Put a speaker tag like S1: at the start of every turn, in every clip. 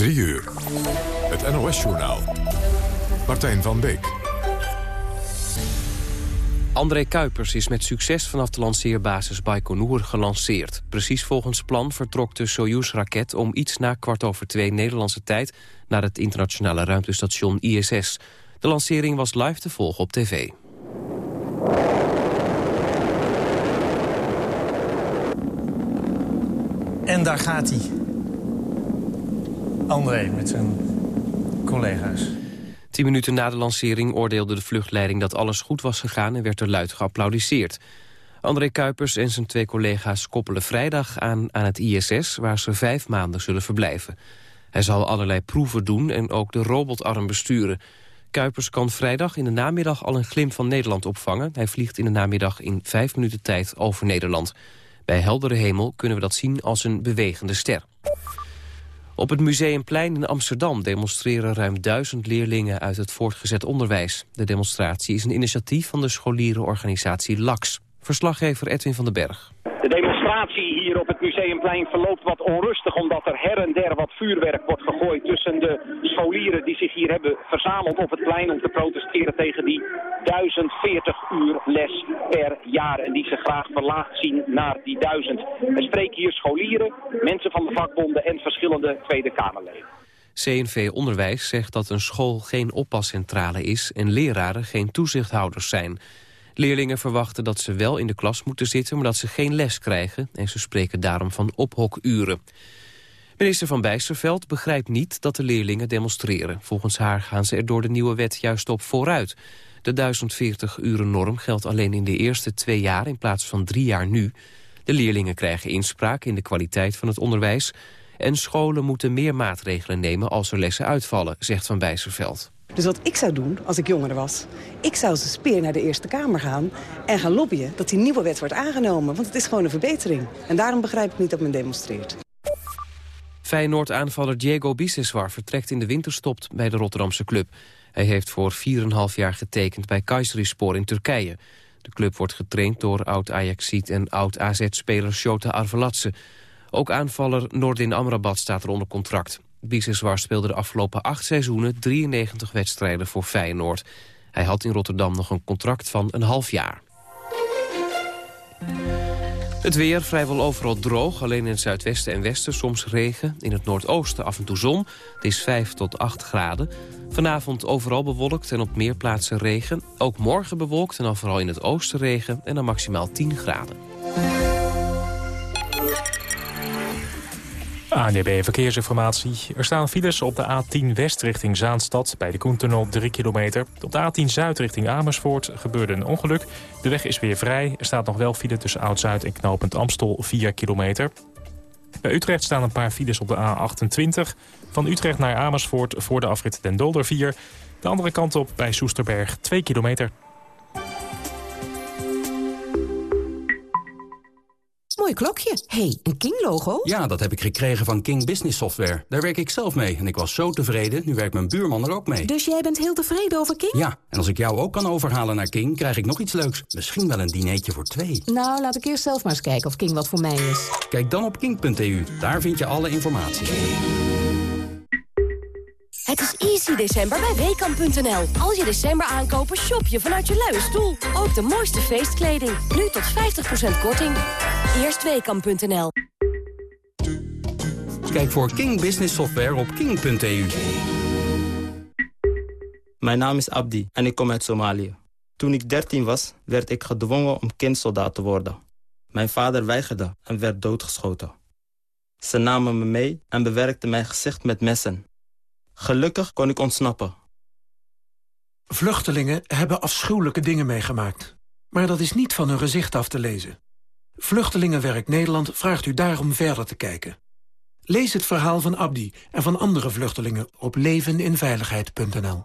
S1: 3 uur. Het NOS-journaal. Martijn van Beek.
S2: André Kuipers is met succes vanaf de lanceerbasis Baikonur gelanceerd. Precies volgens plan vertrok de Soyuz-raket om iets na kwart over twee Nederlandse tijd... naar het internationale ruimtestation ISS. De lancering was live te volgen op tv.
S3: En daar gaat hij. André met zijn collega's.
S2: Tien minuten na de lancering oordeelde de vluchtleiding dat alles goed was gegaan en werd er luid geapplaudiseerd. André Kuipers en zijn twee collega's koppelen vrijdag aan aan het ISS... waar ze vijf maanden zullen verblijven. Hij zal allerlei proeven doen en ook de robotarm besturen. Kuipers kan vrijdag in de namiddag al een glimp van Nederland opvangen. Hij vliegt in de namiddag in vijf minuten tijd over Nederland. Bij heldere hemel kunnen we dat zien als een bewegende ster. Op het Museumplein in Amsterdam demonstreren ruim duizend leerlingen uit het voortgezet onderwijs. De demonstratie is een initiatief van de scholierenorganisatie LAX. Verslaggever Edwin van den Berg.
S4: Demonstratie hier op het Museumplein verloopt wat onrustig... omdat er her en der wat vuurwerk wordt gegooid tussen de scholieren... die zich hier hebben verzameld op het plein om te protesteren tegen die 1040 uur les per jaar. En die ze graag verlaagd zien naar die 1000. Er spreken hier scholieren, mensen van de vakbonden en verschillende Tweede Kamerleden.
S2: CNV Onderwijs zegt dat een school geen oppascentrale is... en leraren geen toezichthouders zijn... Leerlingen verwachten dat ze wel in de klas moeten zitten... maar dat ze geen les krijgen en ze spreken daarom van ophokuren. Minister Van Bijsterveld begrijpt niet dat de leerlingen demonstreren. Volgens haar gaan ze er door de nieuwe wet juist op vooruit. De 1040 uren norm geldt alleen in de eerste twee jaar in plaats van drie jaar nu. De leerlingen krijgen inspraak in de kwaliteit van het onderwijs... en scholen moeten meer maatregelen nemen als er lessen uitvallen, zegt Van Bijsterveld.
S5: Dus wat ik zou doen als ik jonger was... ik zou een speer naar de Eerste Kamer gaan... en gaan lobbyen dat die nieuwe wet wordt aangenomen. Want het is gewoon een verbetering. En daarom begrijp ik niet dat men demonstreert.
S2: Feyenoord-aanvaller Diego Biseswar vertrekt in de winterstop bij de Rotterdamse club. Hij heeft voor 4,5 jaar getekend bij Kayserispor in Turkije. De club wordt getraind door oud-Ajaxiet en oud-AZ-speler Shota Arvelatse. Ook aanvaller Nordin Amrabat staat er onder contract. Biseswar speelde de afgelopen acht seizoenen 93 wedstrijden voor Feyenoord. Hij had in Rotterdam nog een contract van een half jaar. Het weer vrijwel overal droog, alleen in het zuidwesten en westen soms regen. In het noordoosten af en toe zon. Het is 5 tot 8 graden. Vanavond overal bewolkt en op meer plaatsen regen. Ook morgen bewolkt en dan vooral in het oosten regen en dan maximaal 10 graden.
S6: ANDB Verkeersinformatie. Er staan files op de A10 West richting Zaanstad... bij de Koentunnel 3 kilometer. Op de A10 Zuid richting Amersfoort gebeurde een ongeluk. De weg is weer vrij. Er staat nog wel file tussen Oud-Zuid en Knopend Amstel 4 kilometer. Bij Utrecht staan een paar files op de A28. Van Utrecht naar Amersfoort voor de afrit Den Dolder 4. De andere kant op bij Soesterberg 2 kilometer.
S7: Mooi klokje. hey, een King-logo?
S8: Ja, dat heb ik gekregen van King Business Software. Daar werk ik zelf mee en ik was zo tevreden. Nu werkt mijn buurman er ook mee.
S7: Dus jij bent heel tevreden over King?
S8: Ja, en als ik jou ook kan overhalen naar King, krijg ik nog iets leuks. Misschien wel een dineetje voor twee.
S7: Nou, laat ik eerst zelf maar eens kijken of King wat voor mij is.
S8: Kijk dan op king.eu. Daar vind je alle informatie.
S9: Het is easy december bij WKAM.nl. Als je december aankopen, shop je vanuit je luie stoel. Ook de mooiste feestkleding. Nu tot 50% korting. Eerst WKAM.nl.
S8: Kijk voor King Business Software op king.eu.
S10: Mijn naam is Abdi en ik kom uit Somalië. Toen ik 13 was, werd ik gedwongen om kindsoldaat te worden. Mijn vader weigerde en werd doodgeschoten. Ze namen me mee en bewerkten mijn gezicht met messen. Gelukkig kon ik ontsnappen.
S11: Vluchtelingen hebben afschuwelijke dingen meegemaakt. Maar dat is niet van hun gezicht af te lezen. Vluchtelingenwerk Nederland vraagt u daarom verder te kijken. Lees het verhaal van Abdi en van andere vluchtelingen op leveninveiligheid.nl.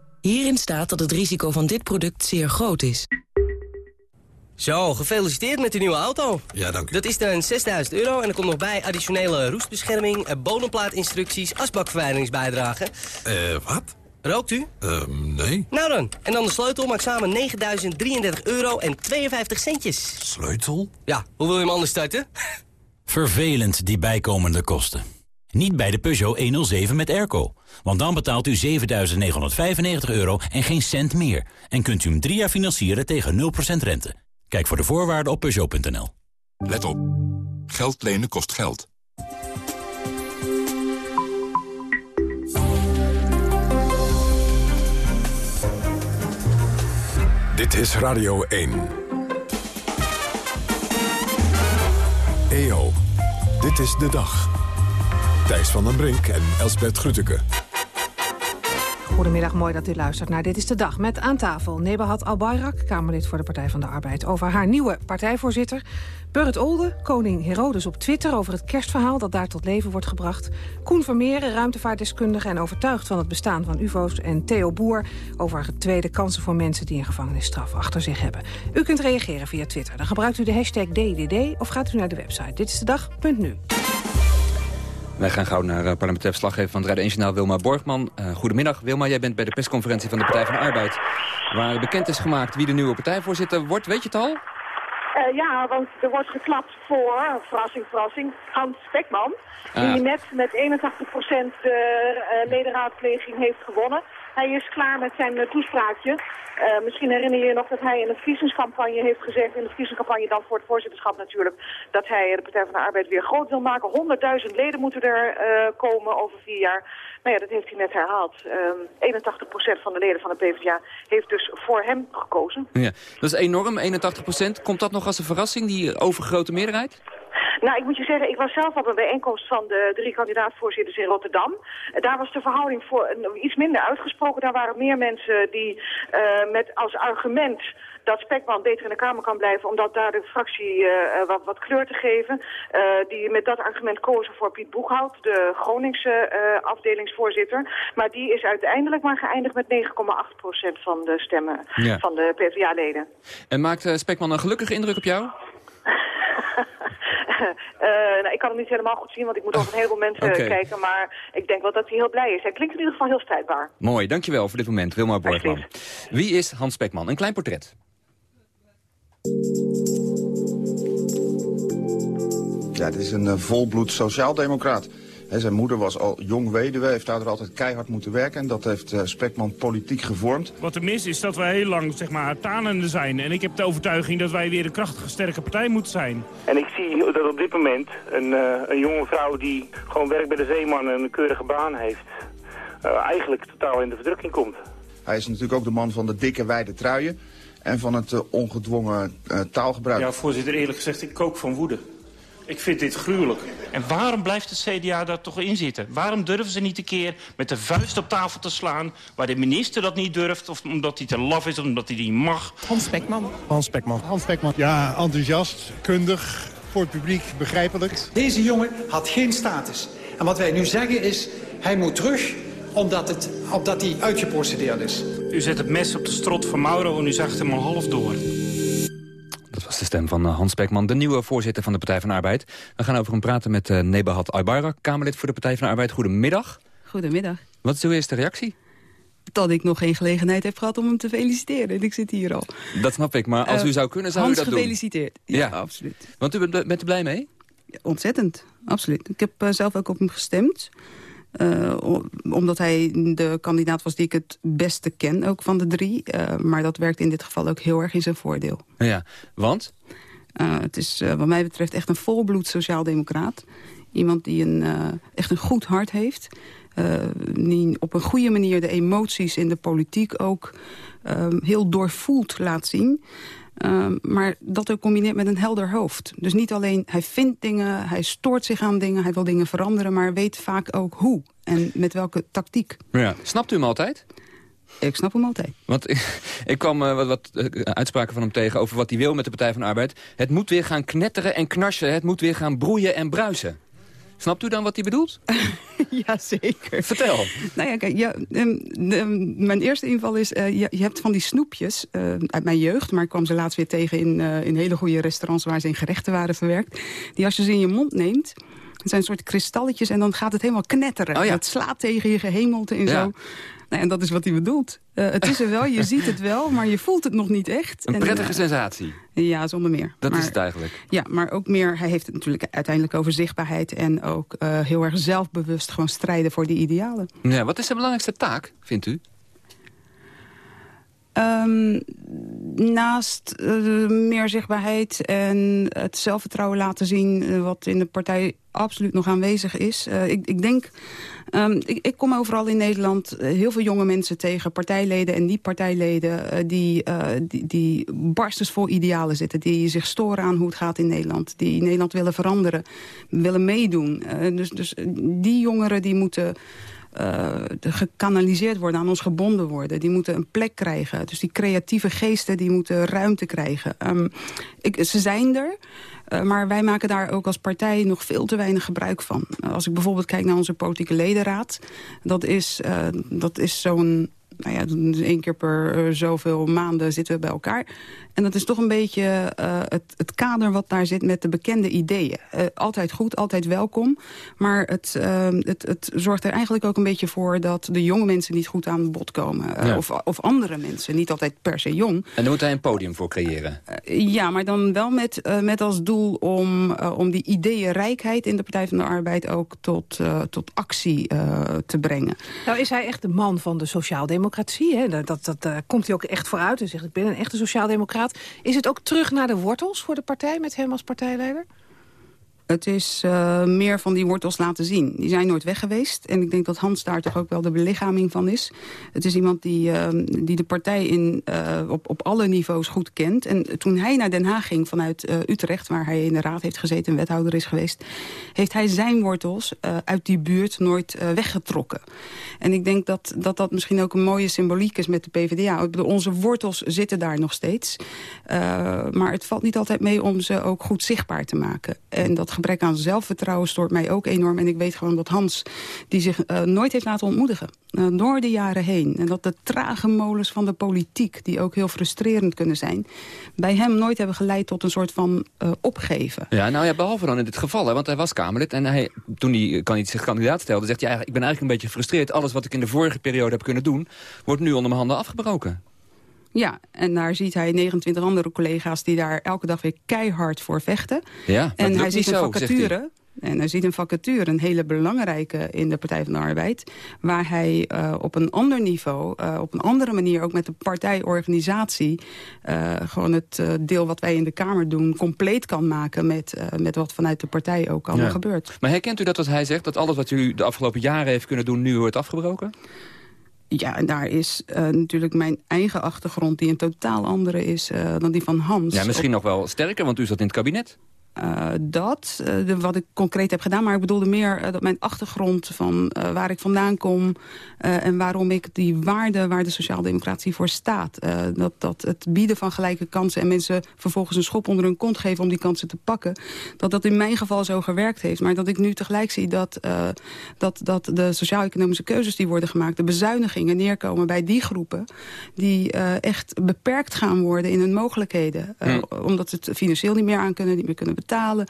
S12: Hierin staat dat het risico van dit product zeer groot is.
S13: Zo, gefeliciteerd met uw nieuwe auto.
S14: Ja, dank u.
S13: Dat is dan 6000 euro en er komt nog bij additionele roestbescherming, eh, bodemplaatinstructies, asbakverwijderingsbijdrage.
S14: Eh, wat?
S13: Rookt u?
S14: Ehm, nee.
S13: Nou dan, en dan de sleutel maakt samen 9033 euro en 52 centjes.
S14: Sleutel?
S13: Ja, hoe wil je hem anders starten?
S15: Vervelend, die bijkomende kosten. Niet bij de Peugeot 107 met airco. Want dan betaalt u 7.995 euro en geen cent meer. En kunt u hem drie jaar financieren tegen 0% rente. Kijk voor de voorwaarden op Peugeot.nl.
S1: Let op. Geld lenen kost geld. Dit is Radio 1. EO, dit is de dag. Thijs van den Brink en Elsbert Grütke.
S16: Goedemiddag, mooi dat u luistert naar Dit is de Dag. Met aan tafel Nebahat Albayrak, Kamerlid voor de Partij van de Arbeid... over haar nieuwe partijvoorzitter. Burrit Olde, koning Herodes op Twitter... over het kerstverhaal dat daar tot leven wordt gebracht. Koen Vermeeren, ruimtevaartdeskundige en overtuigd van het bestaan van ufo's. En Theo Boer over tweede kansen voor mensen... die een gevangenisstraf achter zich hebben. U kunt reageren via Twitter. Dan gebruikt u de hashtag DDD of gaat u naar de website ditistedag.nu.
S17: Wij gaan gauw naar uh, parlementair verslaggever van het Radio 1 Journaal Wilma Borgman. Uh, goedemiddag Wilma, jij bent bij de persconferentie van de Partij van de Arbeid... waar bekend is gemaakt wie de nieuwe partijvoorzitter wordt. Weet je het al?
S18: Uh, ja, want er wordt geklapt voor, verrassing, verrassing, Hans Spekman...
S17: Ah.
S18: die net met 81% de ledenraadpleging heeft gewonnen. Hij is klaar met zijn uh, toespraakje. Uh, misschien herinner je je nog dat hij in de verkiezingscampagne heeft gezegd, in de verkiezingscampagne dan voor het voorzitterschap natuurlijk, dat hij de Partij van de Arbeid weer groot wil maken. 100.000 leden moeten er uh, komen over vier jaar. Nou ja, dat heeft hij net herhaald. Um, 81% van de leden van de PvdA heeft dus voor hem gekozen.
S17: Ja, dat is enorm, 81%. Komt dat nog als een verrassing, die overgrote meerderheid?
S18: Nou, ik moet je zeggen, ik was zelf op een bijeenkomst van de drie kandidaatvoorzitters in Rotterdam. Daar was de verhouding voor iets minder uitgesproken. Daar waren meer mensen die uh, met als argument dat Spekman beter in de Kamer kan blijven... omdat daar de fractie uh, wat, wat kleur te geven. Uh, die met dat argument kozen voor Piet Boeghout, de Groningse uh, afdelingsvoorzitter. Maar die is uiteindelijk maar geëindigd met 9,8% van de stemmen
S17: Ja.
S18: van de PvdA-leden.
S17: En maakt Spekman een gelukkige indruk op jou?
S18: Uh, nou, ik kan hem niet helemaal goed zien, want ik moet over een heleboel mensen
S17: Oké.
S18: kijken. Maar ik denk wel dat hij heel blij is. Hij klinkt in ieder geval heel strijdbaar.
S17: Mooi, dankjewel voor dit moment, Wilma Borgman. Wie is Hans Spekman? Een klein portret.
S19: Ja, dit is een uh, volbloed sociaaldemocraat. He, zijn moeder was al jong weduwe, heeft daardoor altijd keihard moeten werken. En dat heeft uh, Spekman politiek gevormd.
S20: Wat er mis is dat wij heel lang zeg maar, tanende zijn. En ik heb de overtuiging dat wij weer een krachtige, sterke partij moeten zijn.
S21: En ik zie dat op dit moment een, uh, een jonge vrouw die gewoon werkt bij de zeeman en een keurige baan heeft... Uh, eigenlijk totaal in de verdrukking komt.
S19: Hij is natuurlijk ook de man van de dikke wijde truien en van het uh, ongedwongen taalgebruik.
S22: Ja, voorzitter, eerlijk gezegd, ik kook van woede. Ik vind dit gruwelijk.
S23: En waarom blijft het CDA daar toch in zitten? Waarom durven ze niet een keer met de vuist op tafel te slaan... waar de minister dat niet durft, of omdat hij te laf is, of omdat hij niet mag?
S24: Hans Spekman.
S25: Hans Spekman. Hans Spekman. Ja, enthousiast, kundig, voor het publiek begrijpelijk.
S26: Deze jongen had geen status. En wat wij nu zeggen is, hij moet terug omdat, het, omdat hij uitgeprocedeerd is.
S23: U zet het mes op de strot van Mauro en u zag hem al half door.
S17: Dat was de stem van uh, Hans Spekman, de nieuwe voorzitter van de Partij van de Arbeid. We gaan over hem praten met uh, Nebahat Aybayrak, Kamerlid voor de Partij van de Arbeid. Goedemiddag.
S27: Goedemiddag.
S17: Wat is uw eerste reactie?
S27: Dat ik nog geen gelegenheid heb gehad om hem te feliciteren. En ik zit hier al.
S17: Dat snap ik, maar als uh, u zou kunnen, zou
S27: Hans
S17: u dat
S27: gefeliciteerd.
S17: doen?
S27: Ja, ja, absoluut.
S17: Want u bent, bent er blij mee?
S27: Ja, ontzettend, absoluut. Ik heb zelf ook op hem gestemd. Uh, omdat hij de kandidaat was die ik het beste ken, ook van de drie. Uh, maar dat werkt in dit geval ook heel erg in zijn voordeel.
S17: Ja, want?
S27: Uh, het is wat mij betreft echt een volbloed sociaaldemocraat. Iemand die een, echt een goed hart heeft. die op een goede manier de emoties in de politiek ook heel doorvoeld laat zien. Uh, maar dat ook combineert met een helder hoofd. Dus niet alleen hij vindt dingen, hij stoort zich aan dingen... hij wil dingen veranderen, maar weet vaak ook hoe. En met welke tactiek.
S17: Ja. Snapt u hem altijd?
S27: Ik snap hem altijd.
S17: Want ik, ik kwam uh, wat, wat uh, uitspraken van hem tegen over wat hij wil met de Partij van de Arbeid. Het moet weer gaan knetteren en knarsen. Het moet weer gaan broeien en bruisen. Snapt u dan wat hij bedoelt?
S27: ja, zeker.
S17: Vertel.
S27: Nou ja, kijk, ja, de, mijn eerste inval is, uh, je, je, hebt van die snoepjes uh, uit mijn jeugd... maar ik kwam ze laatst weer tegen in, uh, in hele goede restaurants... waar ze in gerechten waren verwerkt. Die als je ze in je mond neemt... Het zijn een soort kristalletjes en dan gaat het helemaal knetteren.
S17: Oh ja.
S27: Het slaat tegen je gehemelte en
S17: Ja.
S27: zo. Nou, en dat is wat hij bedoelt. Uh, het is er wel, je ziet het wel, maar je voelt het nog niet echt.
S17: Een
S27: En,
S17: prettige
S27: uh,
S17: sensatie.
S27: Ja, zonder meer.
S17: Dat
S27: maar,
S17: is het eigenlijk.
S27: Ja, maar ook meer, hij heeft het natuurlijk uiteindelijk over zichtbaarheid... en ook uh, heel erg zelfbewust gewoon strijden voor die idealen.
S17: Ja, wat is de belangrijkste taak, vindt u?
S27: Um, naast uh, meer zichtbaarheid en het zelfvertrouwen laten zien... Uh, wat in de partij absoluut nog aanwezig is. Uh, ik, ik denk, um, ik, ik, kom overal in Nederland heel veel jonge mensen tegen... partijleden en niet-partijleden die, die, die barstens vol idealen zitten... die zich storen aan hoe het gaat in Nederland. Die Nederland willen veranderen, willen meedoen. dus, dus die jongeren die moeten... Uh, gekanaliseerd worden, aan ons gebonden worden. Die moeten een plek krijgen. Dus die creatieve geesten die moeten ruimte krijgen. Um, ik, ze zijn er, uh, maar wij maken daar ook als partij nog veel te weinig gebruik van. Als ik bijvoorbeeld kijk naar onze politieke ledenraad... dat is, dat is zo'n nou ja, één keer per zoveel maanden zitten we bij elkaar. En dat is toch een beetje uh, het, het, kader wat daar zit met de bekende ideeën. Uh, altijd goed, altijd welkom. Maar het, uh, het, het, zorgt er eigenlijk ook een beetje voor... dat de jonge mensen niet goed aan bod komen. Ja. Of, of, andere mensen, niet altijd per se jong.
S17: En daar moet hij een podium voor creëren?
S27: ja, maar dan wel met, met als doel om, om die ideeënrijkheid... in de Partij van de Arbeid ook tot, tot actie te brengen.
S16: Nou is hij echt de man van de sociaaldemocratie. Hè? Dat, dat, dat komt hij ook echt vooruit en zegt... ik ben een echte sociaaldemocraat. Is het ook terug naar de wortels voor de partij met hem als partijleider?
S27: Het is uh, meer van die wortels laten zien. Die zijn nooit weg geweest. En ik denk dat Hans daar toch ook wel de belichaming van is. Het is iemand die, uh, die de partij in, uh, op, op alle niveaus goed kent. En toen hij naar Den Haag ging vanuit Utrecht... waar hij in de raad heeft gezeten en wethouder is geweest... heeft hij zijn wortels uit die buurt nooit weggetrokken. En ik denk dat, dat dat misschien ook een mooie symboliek is met de PvdA. Onze wortels zitten daar nog steeds. maar het valt niet altijd mee om ze ook goed zichtbaar te maken. En dat gebrek aan zelfvertrouwen stoort mij ook enorm. En ik weet gewoon dat Hans, die zich uh, nooit heeft laten ontmoedigen. Uh, door de jaren heen. En dat de trage molens van de politiek, die ook heel frustrerend kunnen zijn... bij hem nooit hebben geleid tot een soort van uh, opgeven.
S17: Ja, nou ja, behalve dan in dit geval. Want hij was Kamerlid en hij, toen hij kan zich kandidaat stelde... zegt hij, ja, ik ben eigenlijk een beetje gefrustreerd. Alles wat ik in de vorige periode heb kunnen doen... wordt nu onder mijn handen afgebroken.
S27: Ja, en daar ziet hij 29 andere collega's die daar elke dag weer keihard voor vechten.
S17: Ja,
S27: en hij
S17: ziet
S27: een
S17: zo,
S27: vacature. En hij ziet een vacature, een hele belangrijke in de Partij van de Arbeid... waar hij uh, op een ander niveau, uh, op een andere manier... ook met de partijorganisatie... Uh, gewoon het deel wat wij in de Kamer doen... compleet kan maken met, met wat vanuit de partij ook allemaal ja. gebeurt.
S17: Maar herkent u dat wat hij zegt? Dat alles wat u de afgelopen jaren heeft kunnen doen... nu wordt afgebroken?
S27: Ja, en daar is uh, natuurlijk mijn eigen achtergrond... die een totaal andere is uh, dan die van Hans.
S17: Ja, misschien op... nog wel sterker, want u zat in het kabinet.
S27: Uh, dat, uh, de, wat ik concreet heb gedaan. Maar ik bedoelde meer uh, dat mijn achtergrond van waar ik vandaan kom... en waarom ik die waarde waar de sociaaldemocratie voor staat. dat, dat het bieden van gelijke kansen en mensen vervolgens een schop onder hun kont geven... om die kansen te pakken. Dat dat in mijn geval zo gewerkt heeft. Maar dat ik nu tegelijk zie dat, dat, dat de sociaal-economische keuzes die worden gemaakt... de bezuinigingen neerkomen bij die groepen... die echt beperkt gaan worden in hun mogelijkheden. Hmm. Omdat ze het financieel niet meer aan kunnen, niet meer kunnen betalen.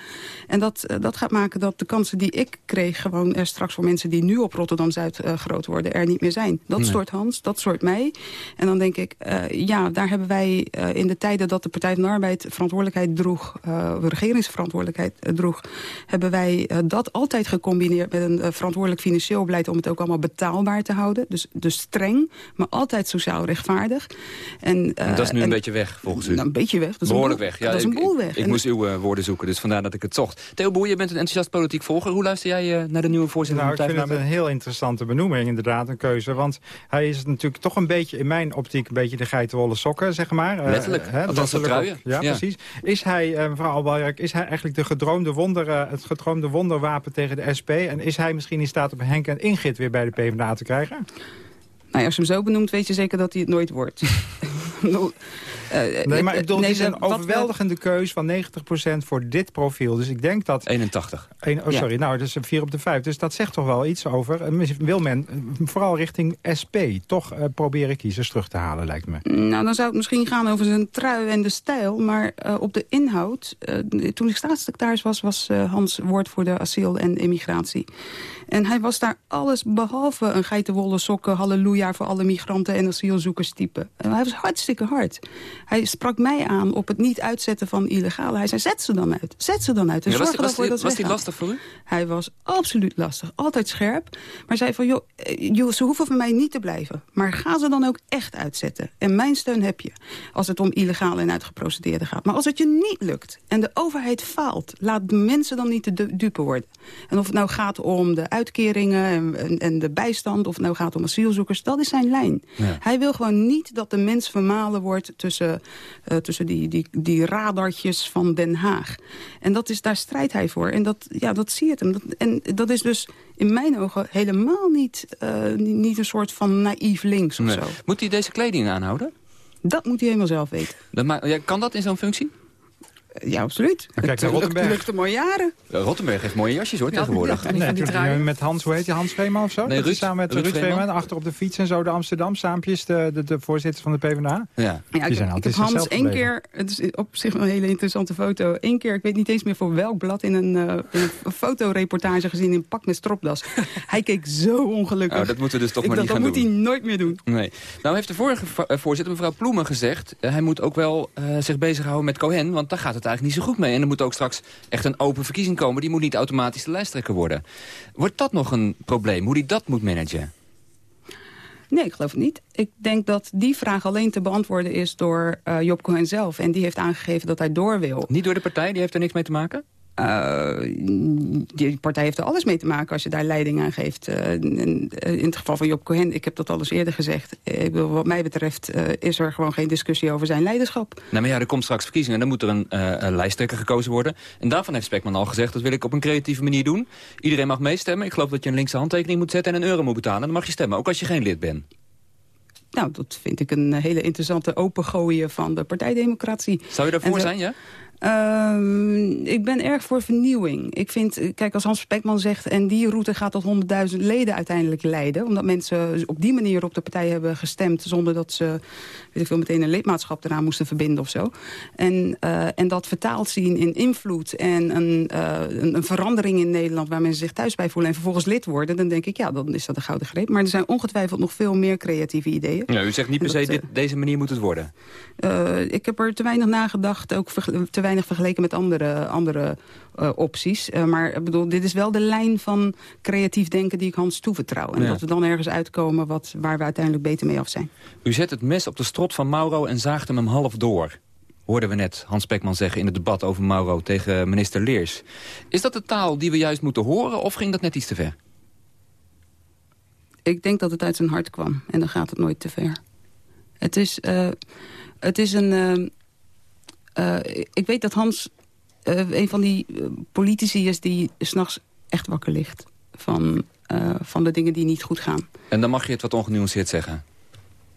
S27: En dat, dat gaat maken dat de kansen die ik kreeg... gewoon er straks voor mensen die nu op Rotterdam-Zuid uh, groot worden... er niet meer zijn. Dat nee. soort Hans, dat soort mij. En dan denk ik, uh, ja, daar hebben wij uh, in de tijden... dat de Partij van de Arbeid verantwoordelijkheid droeg... regeringsverantwoordelijkheid droeg... hebben wij dat altijd gecombineerd met een verantwoordelijk financieel beleid... om het ook allemaal betaalbaar te houden. Dus, dus streng, maar altijd sociaal rechtvaardig.
S17: En, en dat is nu en, een beetje weg, volgens u?
S27: Nou, een beetje weg. Dat is
S17: Behoorlijk
S27: een
S17: weg. Ja,
S27: dat is een boel weg.
S17: Ik, ik moest uw woorden zoeken, dus vandaar dat ik het zocht. Theo Boer, je bent een enthousiast politiek volger. Hoe luister jij uh, naar de nieuwe voorzitter
S28: nou,
S17: van de
S28: Ik vind het een heel interessante benoeming, inderdaad, een keuze. Want hij is natuurlijk toch een beetje, in mijn optiek, een beetje de geitenwolle sokken, zeg maar.
S17: Letterlijk, uh,
S28: althans
S17: de truien.
S28: Ja, ja, precies. Is hij, uh, mevrouw Albayrak, is hij eigenlijk de gedroomde wonder, het gedroomde wonderwapen tegen de SP? En is hij misschien in staat om Henk en Ingrid weer bij de PvdA te krijgen?
S27: Nou ja, als je hem zo benoemt, weet je zeker dat hij het nooit wordt.
S28: nee, maar ik bedoel,
S27: nee,
S28: het is een overweldigende keus van 90% voor dit profiel. Dus ik denk dat...
S17: 81.
S28: Een, oh, sorry, nou, dat is een 4 op de 5. Dus dat zegt toch wel iets over... eh, Wil men eh, vooral richting SP toch eh, proberen kiezers terug te halen, lijkt me.
S27: Nou, dan zou het misschien gaan over zijn trui en de stijl. Maar eh, op de inhoud, eh, toen ik staatssecretaris was... was eh, Hans woordvoerder asiel en immigratie. En hij was daar alles behalve een geitenwolle sokken... halleluja voor alle migranten en asielzoekers type. En hij was hartstikke hard. Hij sprak mij aan op het niet uitzetten van illegale. Hij zei, zet ze dan uit. Zet ze dan uit. En
S17: Ja, was die- was
S27: ervoor
S17: die-
S27: dat ze
S17: was die lastig voor u?
S27: Hij was absoluut lastig. Altijd scherp. Maar zei van, joh, eh, joh, ze hoeven van mij niet te blijven. Maar ga ze dan ook echt uitzetten. En mijn steun heb je. Als het om illegale en uitgeprocedeerden gaat. Maar als het je niet lukt en de overheid faalt... laat de mensen dan niet de du- dupe worden. En of het nou gaat om de uitkeringen en, en, en de bijstand... of het nou gaat om asielzoekers, dat is zijn lijn.
S29: Ja.
S27: Hij wil gewoon niet dat de mens vermalen wordt... tussen, eh, tussen die, die, die radartjes van Den Haag. En dat is, daar strijdt hij voor. En dat, ja, dat zie je hem. Dat, en dat is dus in mijn ogen helemaal niet, eh, niet, een soort van naïef links of
S17: Nee.
S27: zo.
S17: Moet hij deze kleding aanhouden?
S27: Dat moet hij helemaal zelf weten.
S17: Dat ja, kan dat in zo'n functie?
S27: Ja, absoluut.
S28: kijk naar
S27: lukt-
S28: Rottenberg.
S27: al jaren.
S17: Eh, Rottenberg heeft mooie jasjes hoor, tegenwoordig.
S28: Nee, natuurlijk, met Hans, hoe heet je, Hans Vreeman of zo?
S17: Nee, Ruud-
S28: samen met
S17: Ruud
S28: Ruud,
S17: Vreeman.
S28: Vreeman, achter op de fiets en zo, de Amsterdam saampjes, de, de, de voorzitter van de PvdA.
S17: Ja.
S27: Ja,
S28: Die
S27: ik,
S28: zijn
S27: ik
S28: altijd
S27: heb Hans één keer, het is op zich wel een hele interessante foto... één keer, ik weet niet eens meer voor welk blad... in een, eh, in een fotoreportage gezien in pak met stropdas. hij keek zo ongelukkig.
S17: Oh, dat moeten we dus toch
S27: ik
S17: maar
S27: dacht,
S17: niet gaan
S27: dat moet
S17: doen.
S27: hij nooit meer doen.
S17: Nee. Nou heeft de vorige vo- eh, voorzitter, mevrouw Ploemen, gezegd... eh, hij moet ook wel eh, zich bezighouden met Cohen... want daar gaat het eigenlijk niet zo goed mee. En er moet ook straks echt een open verkiezing komen. Die moet niet automatisch de lijsttrekker worden. Wordt dat nog een probleem, hoe hij dat moet managen?
S27: Nee, ik geloof het niet. Ik denk dat die vraag alleen te beantwoorden is door eh, Job Cohen zelf. En die heeft aangegeven dat hij door wil.
S17: Niet door de partij, die heeft er niks mee te maken?
S27: Eh, die partij heeft er alles mee te maken als je daar leiding aan geeft. Eh, eh, in het geval van Job Cohen, ik heb dat al eens eerder gezegd. Ik bedoel, wat mij betreft is er gewoon geen discussie over zijn leiderschap.
S17: Nou, maar ja, er komt straks verkiezingen en dan moet er een, een lijsttrekker gekozen worden. En daarvan heeft Spekman al gezegd, dat wil ik op een creatieve manier doen. Iedereen mag meestemmen. Ik geloof dat je een linkse handtekening moet zetten en een euro moet betalen. Dan mag je stemmen, ook als je geen lid bent.
S27: Nou, dat vind ik een hele interessante opengooien van de partijdemocratie.
S17: Zou je daarvoor zijn, ja?
S27: Ehm, ik ben erg voor vernieuwing. Ik vind, eh, kijk, als Hans Spekman zegt... en die route gaat tot 100.000 leden uiteindelijk leiden... omdat mensen op die manier op de partij hebben gestemd... zonder dat ze weet ik veel, meteen een lidmaatschap eraan moesten verbinden of zo. En, eh, en dat vertaald zien in invloed en een, eh, een, een verandering in Nederland... waar mensen zich thuis bij voelen en vervolgens lid worden... dan denk ik, ja, dan is dat een gouden greep. Maar er zijn ongetwijfeld nog veel meer creatieve ideeën.
S17: Ja, u zegt niet per se,
S27: dat,
S17: dit, deze manier moet het worden.
S27: eh, ik heb er te weinig nagedacht, ook te weinig vergeleken met andere, andere eh, opties. Eh, maar ik bedoel, dit is wel de lijn van creatief denken die ik Hans toevertrouw. En
S17: Ja.
S27: dat we dan ergens uitkomen wat, waar we uiteindelijk beter mee af zijn.
S17: U zet het mes op de strot van Mauro en zaagt hem hem half door. Hoorden we net Hans Spekman zeggen in het debat over Mauro tegen minister Leers. Is dat de taal die we juist moeten horen of ging dat net iets te ver?
S27: Ik denk dat het uit zijn hart kwam. En dan gaat het nooit te ver. Het is, eh, het is een... ik weet dat Hans een van die eh, politici is die s'nachts echt wakker ligt. Van, eh, van de dingen die niet goed gaan.
S17: En dan mag je het wat ongenuanceerd zeggen.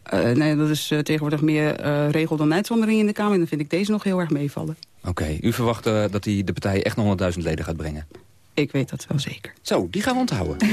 S27: Eh, nee, dat is eh, tegenwoordig meer eh, regel dan uitzondering in de Kamer. En dan vind ik deze nog heel erg meevallen.
S17: Oké, u verwacht eh, dat hij de partij echt naar 100.000 leden gaat brengen?
S27: Ik weet dat wel zeker.
S17: Zo, die gaan we onthouden.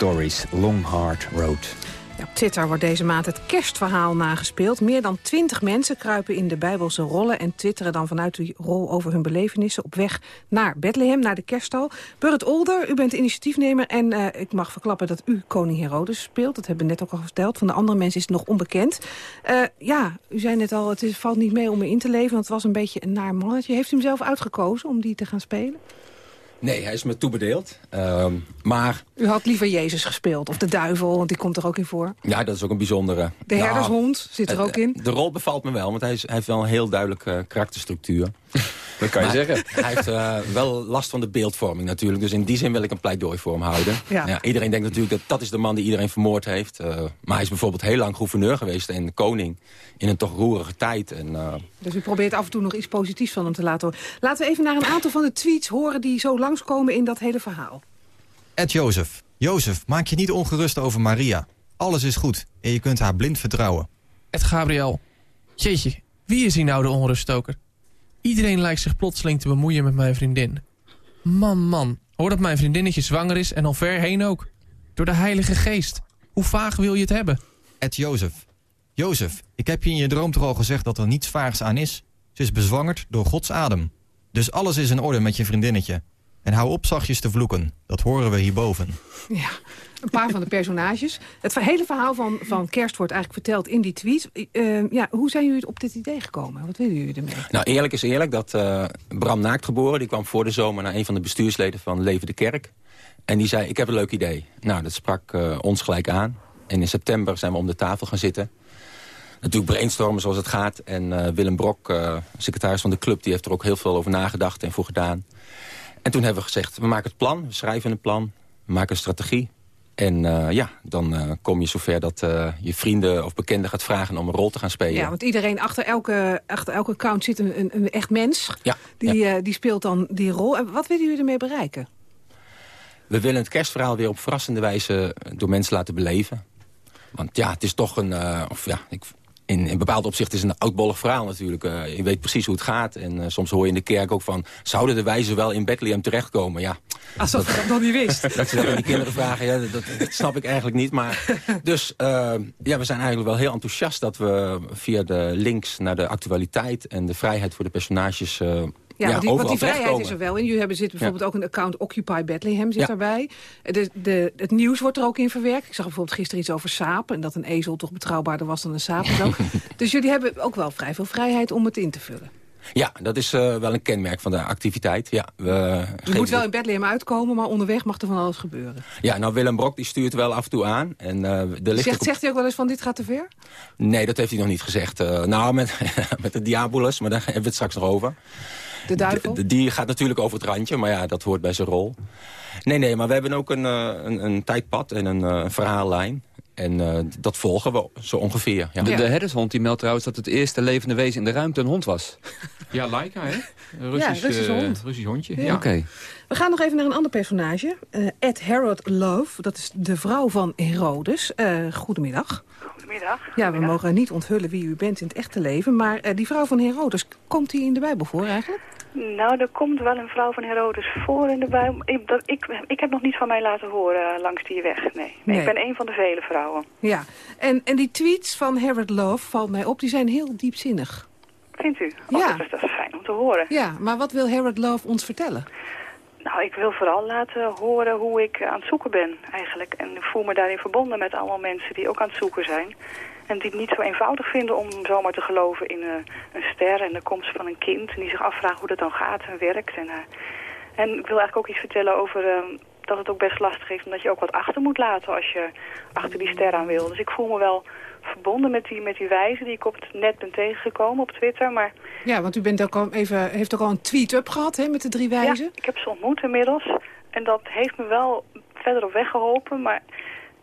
S29: Stories, Long Hard Road.
S16: Op Twitter wordt deze maand het kerstverhaal nagespeeld. Meer dan twintig mensen kruipen in de Bijbelse rollen... en twitteren dan vanuit die rol over hun belevenissen... op weg naar Bethlehem, naar de kerststal. Burrit Older, u bent initiatiefnemer en uh, ik mag verklappen... dat u koning Herodes speelt. Dat hebben we net ook al verteld. Van de andere mensen is het nog onbekend. Uh, ja, u zei net al, het valt niet mee om erin te leven... want het was een beetje een naar mannetje. Heeft u hem zelf uitgekozen om die te gaan spelen?
S30: Nee, hij is me toebedeeld. Uh, maar...
S16: U had liever Jezus gespeeld, of de duivel, want die komt er ook in voor.
S30: Ja, dat is ook een bijzondere.
S16: De herdershond zit er ook in.
S30: De rol bevalt me wel, want hij, is, hij heeft wel een heel duidelijke uh, karakterstructuur.
S17: Dat kan je
S30: maar
S17: zeggen.
S30: Hij heeft uh, wel last van de beeldvorming natuurlijk. Dus in die zin wil ik een pleidooi voor hem houden.
S16: Ja.
S30: Ja, iedereen denkt natuurlijk dat dat is de man die iedereen vermoord heeft. Uh, maar hij is bijvoorbeeld heel lang gouverneur geweest en koning. In een toch roerige tijd. En, uh...
S16: Dus u probeert af en toe nog iets positiefs van hem te laten horen. Laten we even naar een aantal van de tweets horen die zo langskomen in dat hele verhaal.
S31: Ed Jozef. Jozef, maak je niet ongerust over Maria. Alles is goed en je kunt haar blind vertrouwen.
S32: Ed Gabriel. Jeetje, wie is hier nou de onruststoker? Iedereen lijkt zich plotseling te bemoeien met mijn vriendin. Man, man. Hoor dat mijn vriendinnetje zwanger is en al ver heen ook. Door de heilige geest. Hoe vaag wil je het hebben?
S31: Ed Jozef. Jozef, ik heb je in je droom toch al gezegd dat er niets vaags aan is? Ze is bezwangerd door Gods adem. Dus alles is in orde met je vriendinnetje. En hou op zachtjes te vloeken. Dat horen we hierboven.
S16: Ja, een paar van de personages. Het hele verhaal van, van Kerst wordt eigenlijk verteld in die tweet. Uh, ja, hoe zijn jullie op dit idee gekomen? Wat willen jullie ermee?
S30: Nou, eerlijk is eerlijk dat uh, Bram Naakt geboren... die kwam voor de zomer naar een van de bestuursleden van Leven de Kerk. En die zei, ik heb een leuk idee. Nou, dat sprak uh, ons gelijk aan. En in september zijn we om de tafel gaan zitten natuurlijk brainstormen zoals het gaat. En uh, Willem Brok, uh, secretaris van de club, die heeft er ook heel veel over nagedacht en voor gedaan. En toen hebben we gezegd, we maken het plan, we schrijven een plan, we maken een strategie. En uh, ja, dan kom je zover dat je vrienden of bekenden gaat vragen om een rol te gaan spelen.
S16: Ja, want iedereen achter elke, achter elke account zit een, een, een echt mens.
S30: Ja,
S16: die,
S30: ja.
S16: die speelt dan die rol. En wat willen jullie ermee bereiken?
S30: We willen het kerstverhaal weer op verrassende wijze door mensen laten beleven. Want ja, het is toch een... of ja, ik, in, in bepaalde opzichten is het een oudbollig verhaal natuurlijk. Uh, je weet precies hoe het gaat. En uh, soms hoor je in de kerk ook van... zouden de wijzen wel in Bethlehem terechtkomen? Ja.
S16: Alsof je dat nog niet wist.
S30: dat ze dat aan die kinderen vragen, ja, dat, dat, snap ik eigenlijk niet. Maar, dus uh, ja, we zijn eigenlijk wel heel enthousiast... dat we via de links naar de actualiteit... en de vrijheid voor de personages... ja,
S16: ja want die, want die vrijheid is er wel in. Jullie hebben zit bijvoorbeeld ja. ook een account Occupy Bethlehem zit ja. daarbij. De, de, het nieuws wordt er ook in verwerkt. Ik zag bijvoorbeeld gisteren iets over sapen... en dat een ezel toch betrouwbaarder was dan een saap. En zo. dus jullie hebben ook wel vrij veel vrijheid om het in te vullen.
S30: Ja, dat is uh, wel een kenmerk van de activiteit. Ja, we
S16: je moet wel in Bethlehem uitkomen, maar onderweg mag er van alles gebeuren.
S30: Ja, nou Willem Brok die stuurt wel af en toe aan. En, uh, er ligt
S16: zegt, zegt hij ook wel eens van dit gaat te ver?
S30: Nee, dat heeft hij nog niet gezegd. Uh, nou, met, met de Diabolus, maar daar hebben we het straks nog over.
S16: De duivel?
S30: Die gaat natuurlijk over het randje, maar ja, dat hoort bij zijn rol. Nee, nee, maar we hebben ook een, een, een tijdpad en een uh, verhaallijn. En uh, dat volgen we zo ongeveer. Ja.
S17: De, de herdershond die meldt trouwens dat het eerste levende wezen in de ruimte een hond was.
S33: Ja, Laika, hè?
S16: Een Russisch, ja, Russisch, uh, hond.
S33: Russisch hondje.
S16: Ja.
S33: ja.
S16: Okay. We gaan nog even naar een ander personage. Uh, Ed Herod Love, dat is de vrouw van Herodes. Uh, goedemiddag.
S18: Goedemiddag.
S16: Ja, we mogen niet onthullen wie u bent in het echte leven. Maar die vrouw van Herodes, komt die in de Bijbel voor eigenlijk?
S18: Nou, er komt wel een vrouw van Herodes voor in de Bijbel. Ik, dat, ik, ik heb nog niet van mij laten horen langs die weg, nee. nee. nee. Ik ben een van de vele vrouwen.
S16: Ja, en, en die tweets van Herod Love, valt mij op, die zijn heel diepzinnig.
S18: Vindt u? Oh,
S16: ja.
S18: Dat is, dat is fijn om te horen.
S16: Ja, maar wat wil Herod Love ons vertellen?
S18: Nou, ik wil vooral laten horen hoe ik aan het zoeken ben eigenlijk. En ik voel me daarin verbonden met allemaal mensen die ook aan het zoeken zijn. En die het niet zo eenvoudig vinden om zomaar te geloven in uh, een ster en de komst van een kind. En die zich afvragen hoe dat dan gaat en werkt. En, uh, en ik wil eigenlijk ook iets vertellen over uh, dat het ook best lastig is. Omdat je ook wat achter moet laten als je achter die ster aan wil. Dus ik voel me wel verbonden met die, met die wijze die ik op het net ben tegengekomen op Twitter. Maar...
S16: Ja, want u bent ook al even, heeft ook al een tweet-up gehad hè, met de drie wijzen?
S18: Ja, ik heb ze ontmoet inmiddels. En dat heeft me wel verder op weg geholpen. Maar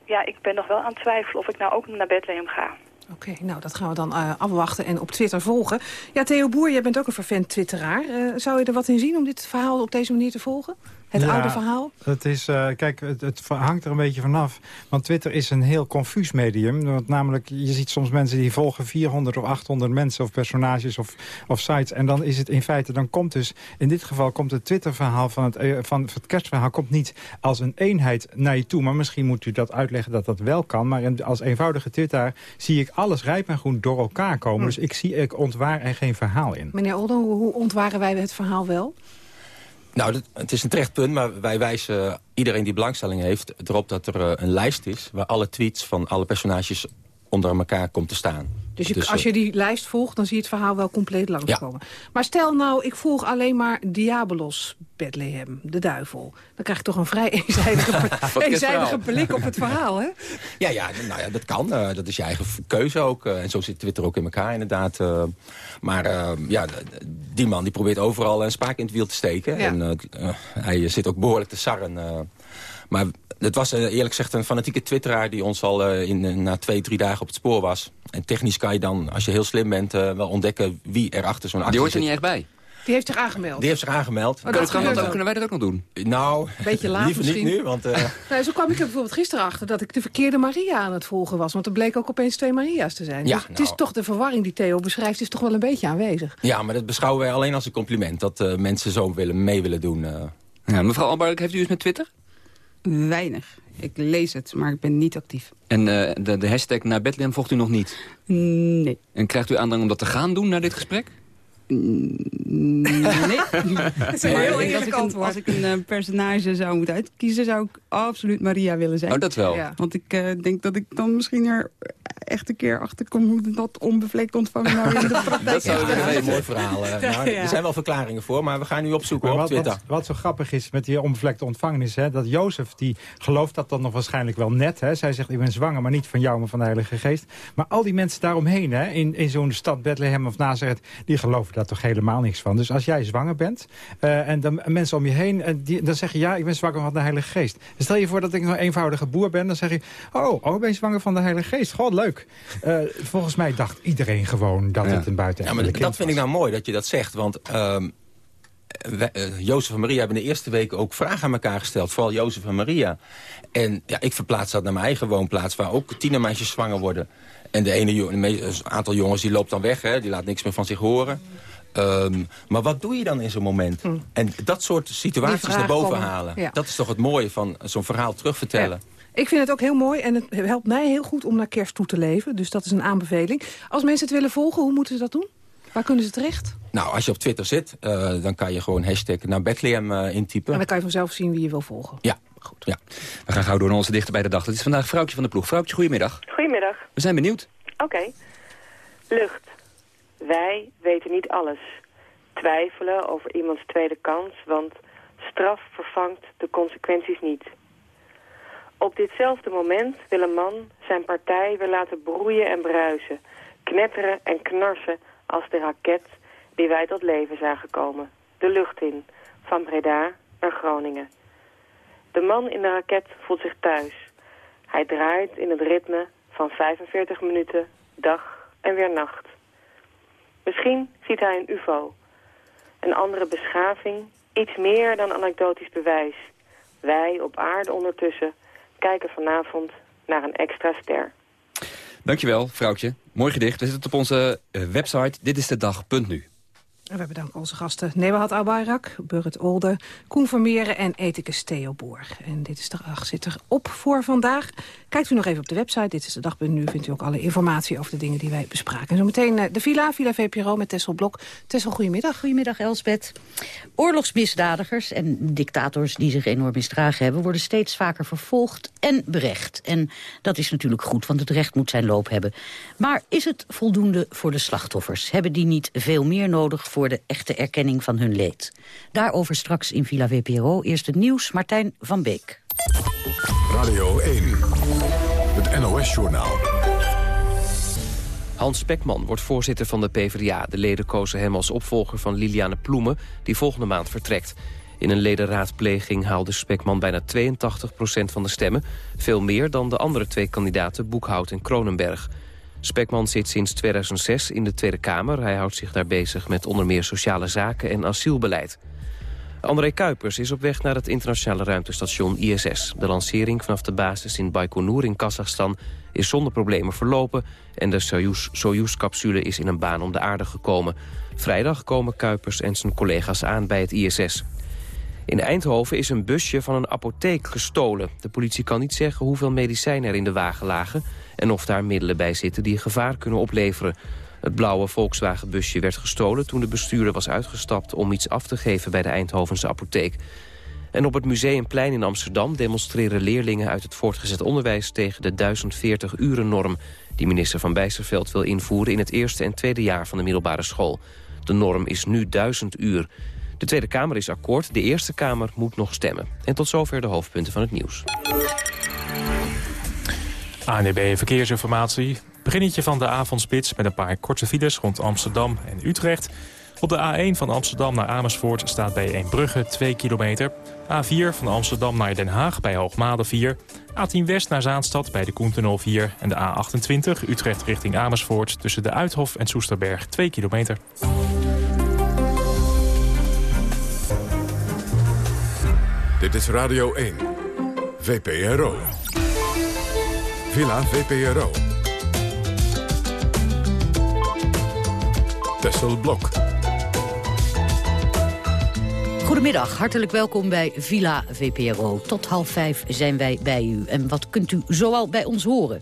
S18: ja, ik ben nog wel aan het twijfelen of ik nou ook naar Bethlehem ga.
S16: Oké, nou dat gaan we dan uh, afwachten en op Twitter volgen. Ja, Theo Boer, jij bent ook een vervent twitteraar. Uh, zou je er wat in zien om dit verhaal op deze manier te volgen? Het
S28: Ja,
S16: oude verhaal?
S28: Het is, eh, kijk, het, het hangt er een beetje vanaf. Want Twitter is een heel confuus medium. Want namelijk, je ziet soms mensen die volgen 400 of 800 mensen... of personages of, of sites. En dan is het in feite, dan komt dus... in dit geval komt het Twitter-verhaal van het, eh, van het kerstverhaal... komt niet als een eenheid naar je toe. Maar misschien moet u dat uitleggen dat dat wel kan. Maar in- als eenvoudige Twitter zie ik alles rijp en groen door elkaar komen.
S16: Hm.
S28: Dus ik zie, ik ontwaar er geen verhaal in.
S16: Meneer Olden, hoe ontwaren wij het verhaal wel?
S30: Nou, het is een terecht punt, maar wij wijzen iedereen die belangstelling heeft... erop dat er eh, een lijst is waar alle tweets van alle personages onder elkaar komt te staan.
S16: Dus, je,
S30: Dus,
S16: als
S30: eh,
S16: je die lijst volgt, dan zie je het verhaal wel compleet langskomen. Maar stel nou, ik volg alleen maar Diabolos, Bethlehem, de duivel. Dan krijg ik toch een vrij eenzijdige, eenzijdige blik op het verhaal, hè?
S30: Ja, ja, nou ja, dat kan. eh, dat is je eigen keuze ook. eh, en zo zit Twitter ook in elkaar inderdaad. maar ja, die man die probeert overal een spaak in het wiel te steken.
S16: Ja.
S30: En hij zit ook behoorlijk te sarren. Maar het was eh, eerlijk gezegd een fanatieke twitteraar... die ons al eh, in, eh, na twee, drie dagen op het spoor was. En technisch kan je dan, als je heel slim bent... eh, wel ontdekken wie er achter zo'n actie
S17: Die hoort er
S30: zit.
S17: niet echt bij.
S16: Die heeft zich aangemeld.
S30: Die heeft zich aangemeld.
S16: Oh, dat
S17: Kan- dat ook, kunnen wij dat ook nog doen?
S30: Nou,
S16: Beetje laat
S30: liever
S16: misschien.
S30: niet nu, want... eh,
S16: Nou, zo kwam ik er bijvoorbeeld gisteren achter dat ik de verkeerde Maria aan het volgen was. Want er bleek ook opeens twee Maria's te zijn.
S30: Ja,
S16: dus het is
S30: nou.
S16: toch de verwarring die Theo beschrijft, is toch wel een beetje aanwezig.
S30: ja, maar dat beschouwen wij alleen als een compliment. Dat eh, mensen zo willen, mee willen doen.
S17: Ja, mevrouw Albark, heeft u eens met Twitter?
S27: Weinig. Ik lees het, maar ik ben niet actief.
S17: En eh, de, de hashtag naar Bethlehem volgt u nog niet?
S27: Nee.
S17: En krijgt u aandrang om dat te gaan doen na dit gesprek?
S27: Nee.
S16: Dat is een heel
S27: als
S16: eerlijk
S27: ik een,
S16: antwoord.
S27: als ik een eh, personage zou moeten uitkiezen, zou ik absoluut Maria willen zijn.
S17: Oh, dat wel.
S16: Ja.
S27: Want ik eh, denk dat ik dan misschien er echt een keer achter kom hoe dat onbevlekt ontvangen nou in de praktijk
S30: Dat zou
S27: is.
S30: een mooi verhaal. Er zijn wel verklaringen voor, maar we gaan nu opzoeken
S28: Maar
S30: op
S28: wat,
S30: Twitter.
S28: wat, wat zo grappig is met die onbevlekte ontvangenis... Hè, dat Jozef, die gelooft dat dan nog waarschijnlijk wel net. Hè. Zij zegt, ik ben zwanger, maar niet van jou, maar van de Heilige Geest. Maar al die mensen daaromheen, hè, in, in zo'n stad Bethlehem of Nazareth... die geloven daar toch helemaal niks van. Dus als jij zwanger bent eh, en dan mensen om je heen... eh, die, dan zeg je, ja, ik ben zwanger van de Heilige Geest. Stel je voor dat ik een eenvoudige boer ben, dan zeg je... oh, oh ben je zwanger van de Heilige Geest? God, leuk. Eh, volgens mij dacht iedereen gewoon dat
S17: Ja.
S28: het een buiten
S30: Ja, maar dat vind ik nou mooi dat je dat zegt. Want ehm eh, Jozef en Maria hebben de eerste weken ook vragen aan elkaar gesteld. Vooral Jozef en Maria. En ja, ik verplaats dat naar mijn eigen woonplaats... waar ook tienermeisjes zwanger worden. En de ene me- een aantal jongens die loopt dan weg. Hè, die laat niks meer van zich horen. Ehm, maar wat doe je dan in zo'n moment? En dat soort situaties naar boven
S16: komen,
S30: halen.
S16: ja.
S30: Dat is toch het mooie van zo'n verhaal terugvertellen.
S16: Ik vind het ook heel mooi en het helpt mij heel goed om naar kerst toe te leven. Dus dat is een aanbeveling. Als mensen het willen volgen, hoe moeten ze dat doen? Waar kunnen ze terecht?
S30: Nou, als je op Twitter zit, eh, dan kan je gewoon hashtag naar Bethlehem eh, intypen.
S16: En dan kan je vanzelf zien wie je wil volgen.
S30: Ja,
S16: Goed.
S30: ja.
S17: We gaan gauw door naar onze dichter bij de dag. Het is vandaag Vrouwtje van de Ploeg. Vrouwtje, goedemiddag.
S33: Goedemiddag.
S17: We zijn benieuwd.
S33: Oké. Lucht. Wij weten niet alles. Twijfelen over iemands tweede kans, want straf vervangt de consequenties niet. Op ditzelfde moment wil een man zijn partij weer laten broeien en bruisen, knetteren en knarsen als de raket die wij tot leven zagen komen. De lucht in, van Breda naar Groningen. De man in de raket voelt zich thuis. Hij draait in het ritme van 45 minuten, dag en weer nacht. Misschien ziet hij een ufo. Een andere beschaving, iets meer dan anekdotisch bewijs. Wij op aarde ondertussen kijken vanavond naar een extra ster.
S17: Dankjewel, vrouwtje. Mooi gedicht. We zitten op onze eh, website. Dit is de dag.nu.
S16: En we bedanken onze gasten Nebahat Albayrak, Burrit Olde, Koen Vermeeren en ethicus Theo. En dit is de dag zit er op voor vandaag. Kijkt u nog even op de website, dit is de dag.nu, vindt u ook alle informatie over de dingen die wij bespraken. En zometeen eh, de Villa, Villa VPRO met Tessel Blok. Tessel, goedemiddag.
S34: Goedemiddag, Elsbeth. Oorlogsmisdadigers en dictators die zich enorm misdragen hebben... worden steeds vaker vervolgd en berecht. En dat is natuurlijk goed, want het recht moet zijn loop hebben. Maar is het voldoende voor de slachtoffers? Hebben die niet veel meer nodig voor de echte erkenning van hun leed? Daarover straks in Villa VPRO. Eerst het nieuws, Martijn van Beek.
S1: Radio 1, het NOS-journaal.
S35: Hans Spekman wordt voorzitter van de PvdA. De leden kozen hem als opvolger van Liliane Ploemen... die volgende maand vertrekt. In een ledenraadpleging haalde Spekman bijna 82% van de stemmen. Veel meer dan de andere twee kandidaten Boekhout en Kronenberg. Spekman zit sinds 2006 in de Tweede Kamer. Hij houdt zich daar bezig met onder meer sociale zaken en asielbeleid.
S2: André Kuipers is op weg naar het internationale ruimtestation ISS. De lancering vanaf de basis in Baikonur in Kazachstan is zonder problemen verlopen... en de Soyuz-capsule is in een baan om de aarde gekomen. Vrijdag komen Kuipers en zijn collega's aan bij het ISS. In Eindhoven is een busje van een apotheek gestolen. De politie kan niet zeggen hoeveel medicijnen er in de wagen lagen... en of daar middelen bij zitten die gevaar kunnen opleveren. Het blauwe Volkswagen-busje werd gestolen toen de bestuurder was uitgestapt... om iets af te geven bij de Eindhovense apotheek. En op het Museumplein in Amsterdam demonstreren leerlingen uit het voortgezet onderwijs... tegen de 1040-uren-norm die minister Van Bijsterveld wil invoeren... in het eerste en tweede jaar van de middelbare school. De norm is nu 1000 uur. De Tweede Kamer is akkoord, de Eerste Kamer moet nog stemmen. En tot zover de hoofdpunten van het nieuws.
S6: ANB Verkeersinformatie. Beginnetje van de avondspits met een paar korte files rond Amsterdam en Utrecht. Op de A1 van Amsterdam naar Amersfoort staat bij Eembrugge 2 kilometer. A4 van Amsterdam naar Den Haag bij Hoogmade 4. A10 West naar Zaanstad bij de Koentunnel 4. En de A28 Utrecht richting Amersfoort tussen de Uithof en Soesterberg 2 kilometer.
S1: Dit is Radio 1. VPRO. Villa VPRO. Tessel Blok.
S34: Goedemiddag, hartelijk welkom bij Villa VPRO. Tot half vijf zijn wij bij u. En wat kunt u zoal bij ons horen?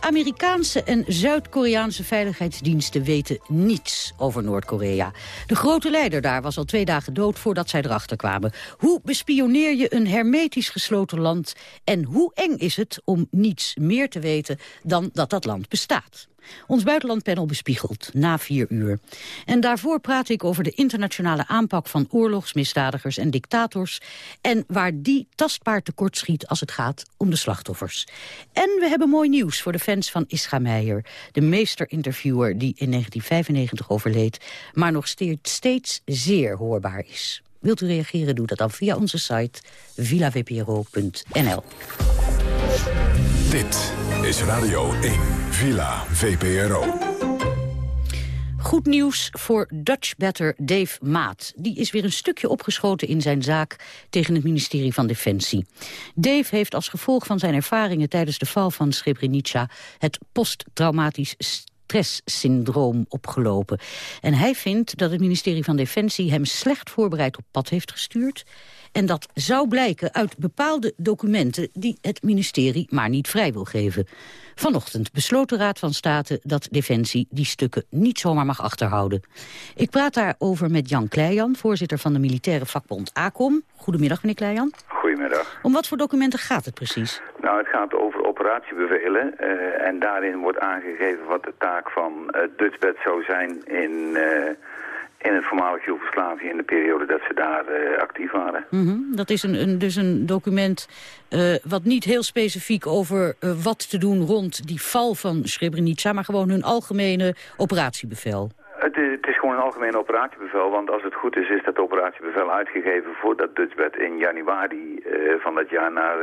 S34: Amerikaanse en Zuid-Koreaanse veiligheidsdiensten weten niets over Noord-Korea. De grote leider daar was al twee dagen dood voordat zij erachter kwamen. Hoe bespioneer je een hermetisch gesloten land? En hoe eng is het om niets meer te weten dan dat dat land bestaat? Ons buitenlandpanel bespiegelt na vier uur. En daarvoor praat ik over de internationale aanpak van oorlogsmisdadigers en dictators... en waar die tastbaar tekortschiet als het gaat om de slachtoffers. En we hebben mooi nieuws voor de fans van Ischa Meijer... de meester-interviewer die in 1995 overleed... maar nog steeds zeer hoorbaar is. Wilt u reageren, doe dat dan via onze site villavpro.nl.
S1: Dit is Radio 1, Villa VPRO.
S34: Goed nieuws voor Dutch Better Dave Maat. Die is weer een stukje opgeschoten in zijn zaak tegen het ministerie van Defensie. Dave heeft als gevolg van zijn ervaringen tijdens de val van Srebrenica... het posttraumatisch stresssyndroom opgelopen. En hij vindt dat het ministerie van Defensie hem slecht voorbereid op pad heeft gestuurd... En dat zou blijken uit bepaalde documenten die het ministerie maar niet vrij wil geven. Vanochtend besloot de Raad van State dat Defensie die stukken niet zomaar mag achterhouden. Ik praat daarover met Jan Kleijan, voorzitter van de militaire vakbond ACOM. Goedemiddag, meneer Kleijan.
S36: Goedemiddag.
S34: Om wat voor documenten gaat het precies?
S36: Nou, het gaat over operatiebevelen. Uh, en daarin wordt aangegeven wat de taak van uh, Dutchbed zou zijn in... Uh, in het voormalig Joegoslavië in de periode dat ze daar uh, actief waren.
S34: Mm -hmm. Dat is een, een, dus een document uh, wat niet heel specifiek over uh, wat te doen rond die val van Srebrenica... maar gewoon hun algemene operatiebevel.
S36: Het is, het is gewoon een algemeen operatiebevel, want als het goed is, is dat operatiebevel uitgegeven voordat Dutchbed in januari van dat jaar naar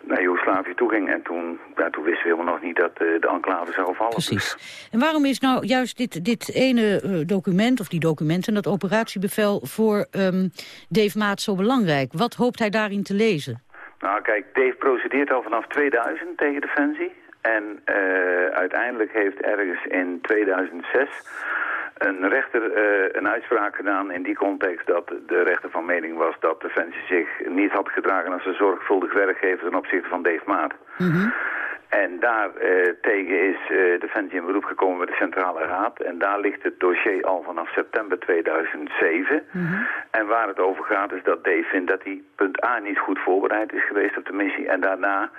S36: naar Joegoslavië toe ging. En toen, ja, toen wisten we helemaal nog niet dat uh, de enclave zou vallen.
S34: Precies. En waarom is nou juist dit, dit ene uh, document, of die documenten, dat operatiebevel voor um, Dave Maat zo belangrijk? Wat hoopt hij daarin te lezen?
S36: Nou kijk, Dave procedeert al vanaf 2000 tegen Defensie. En uh, uiteindelijk heeft ergens in 2006 een rechter uh, een uitspraak gedaan in die context dat de rechter van mening was dat Defensie zich niet had gedragen als een zorgvuldig werkgever ten opzichte van Dave Maat. Mm -hmm. En daar uh, tegen is uh, Defensie in beroep gekomen bij de Centrale Raad. En daar ligt het dossier al vanaf september 2007. Mm -hmm. En waar het over gaat is dat Dave vindt dat hij punt A niet goed voorbereid is geweest op de missie. En daarna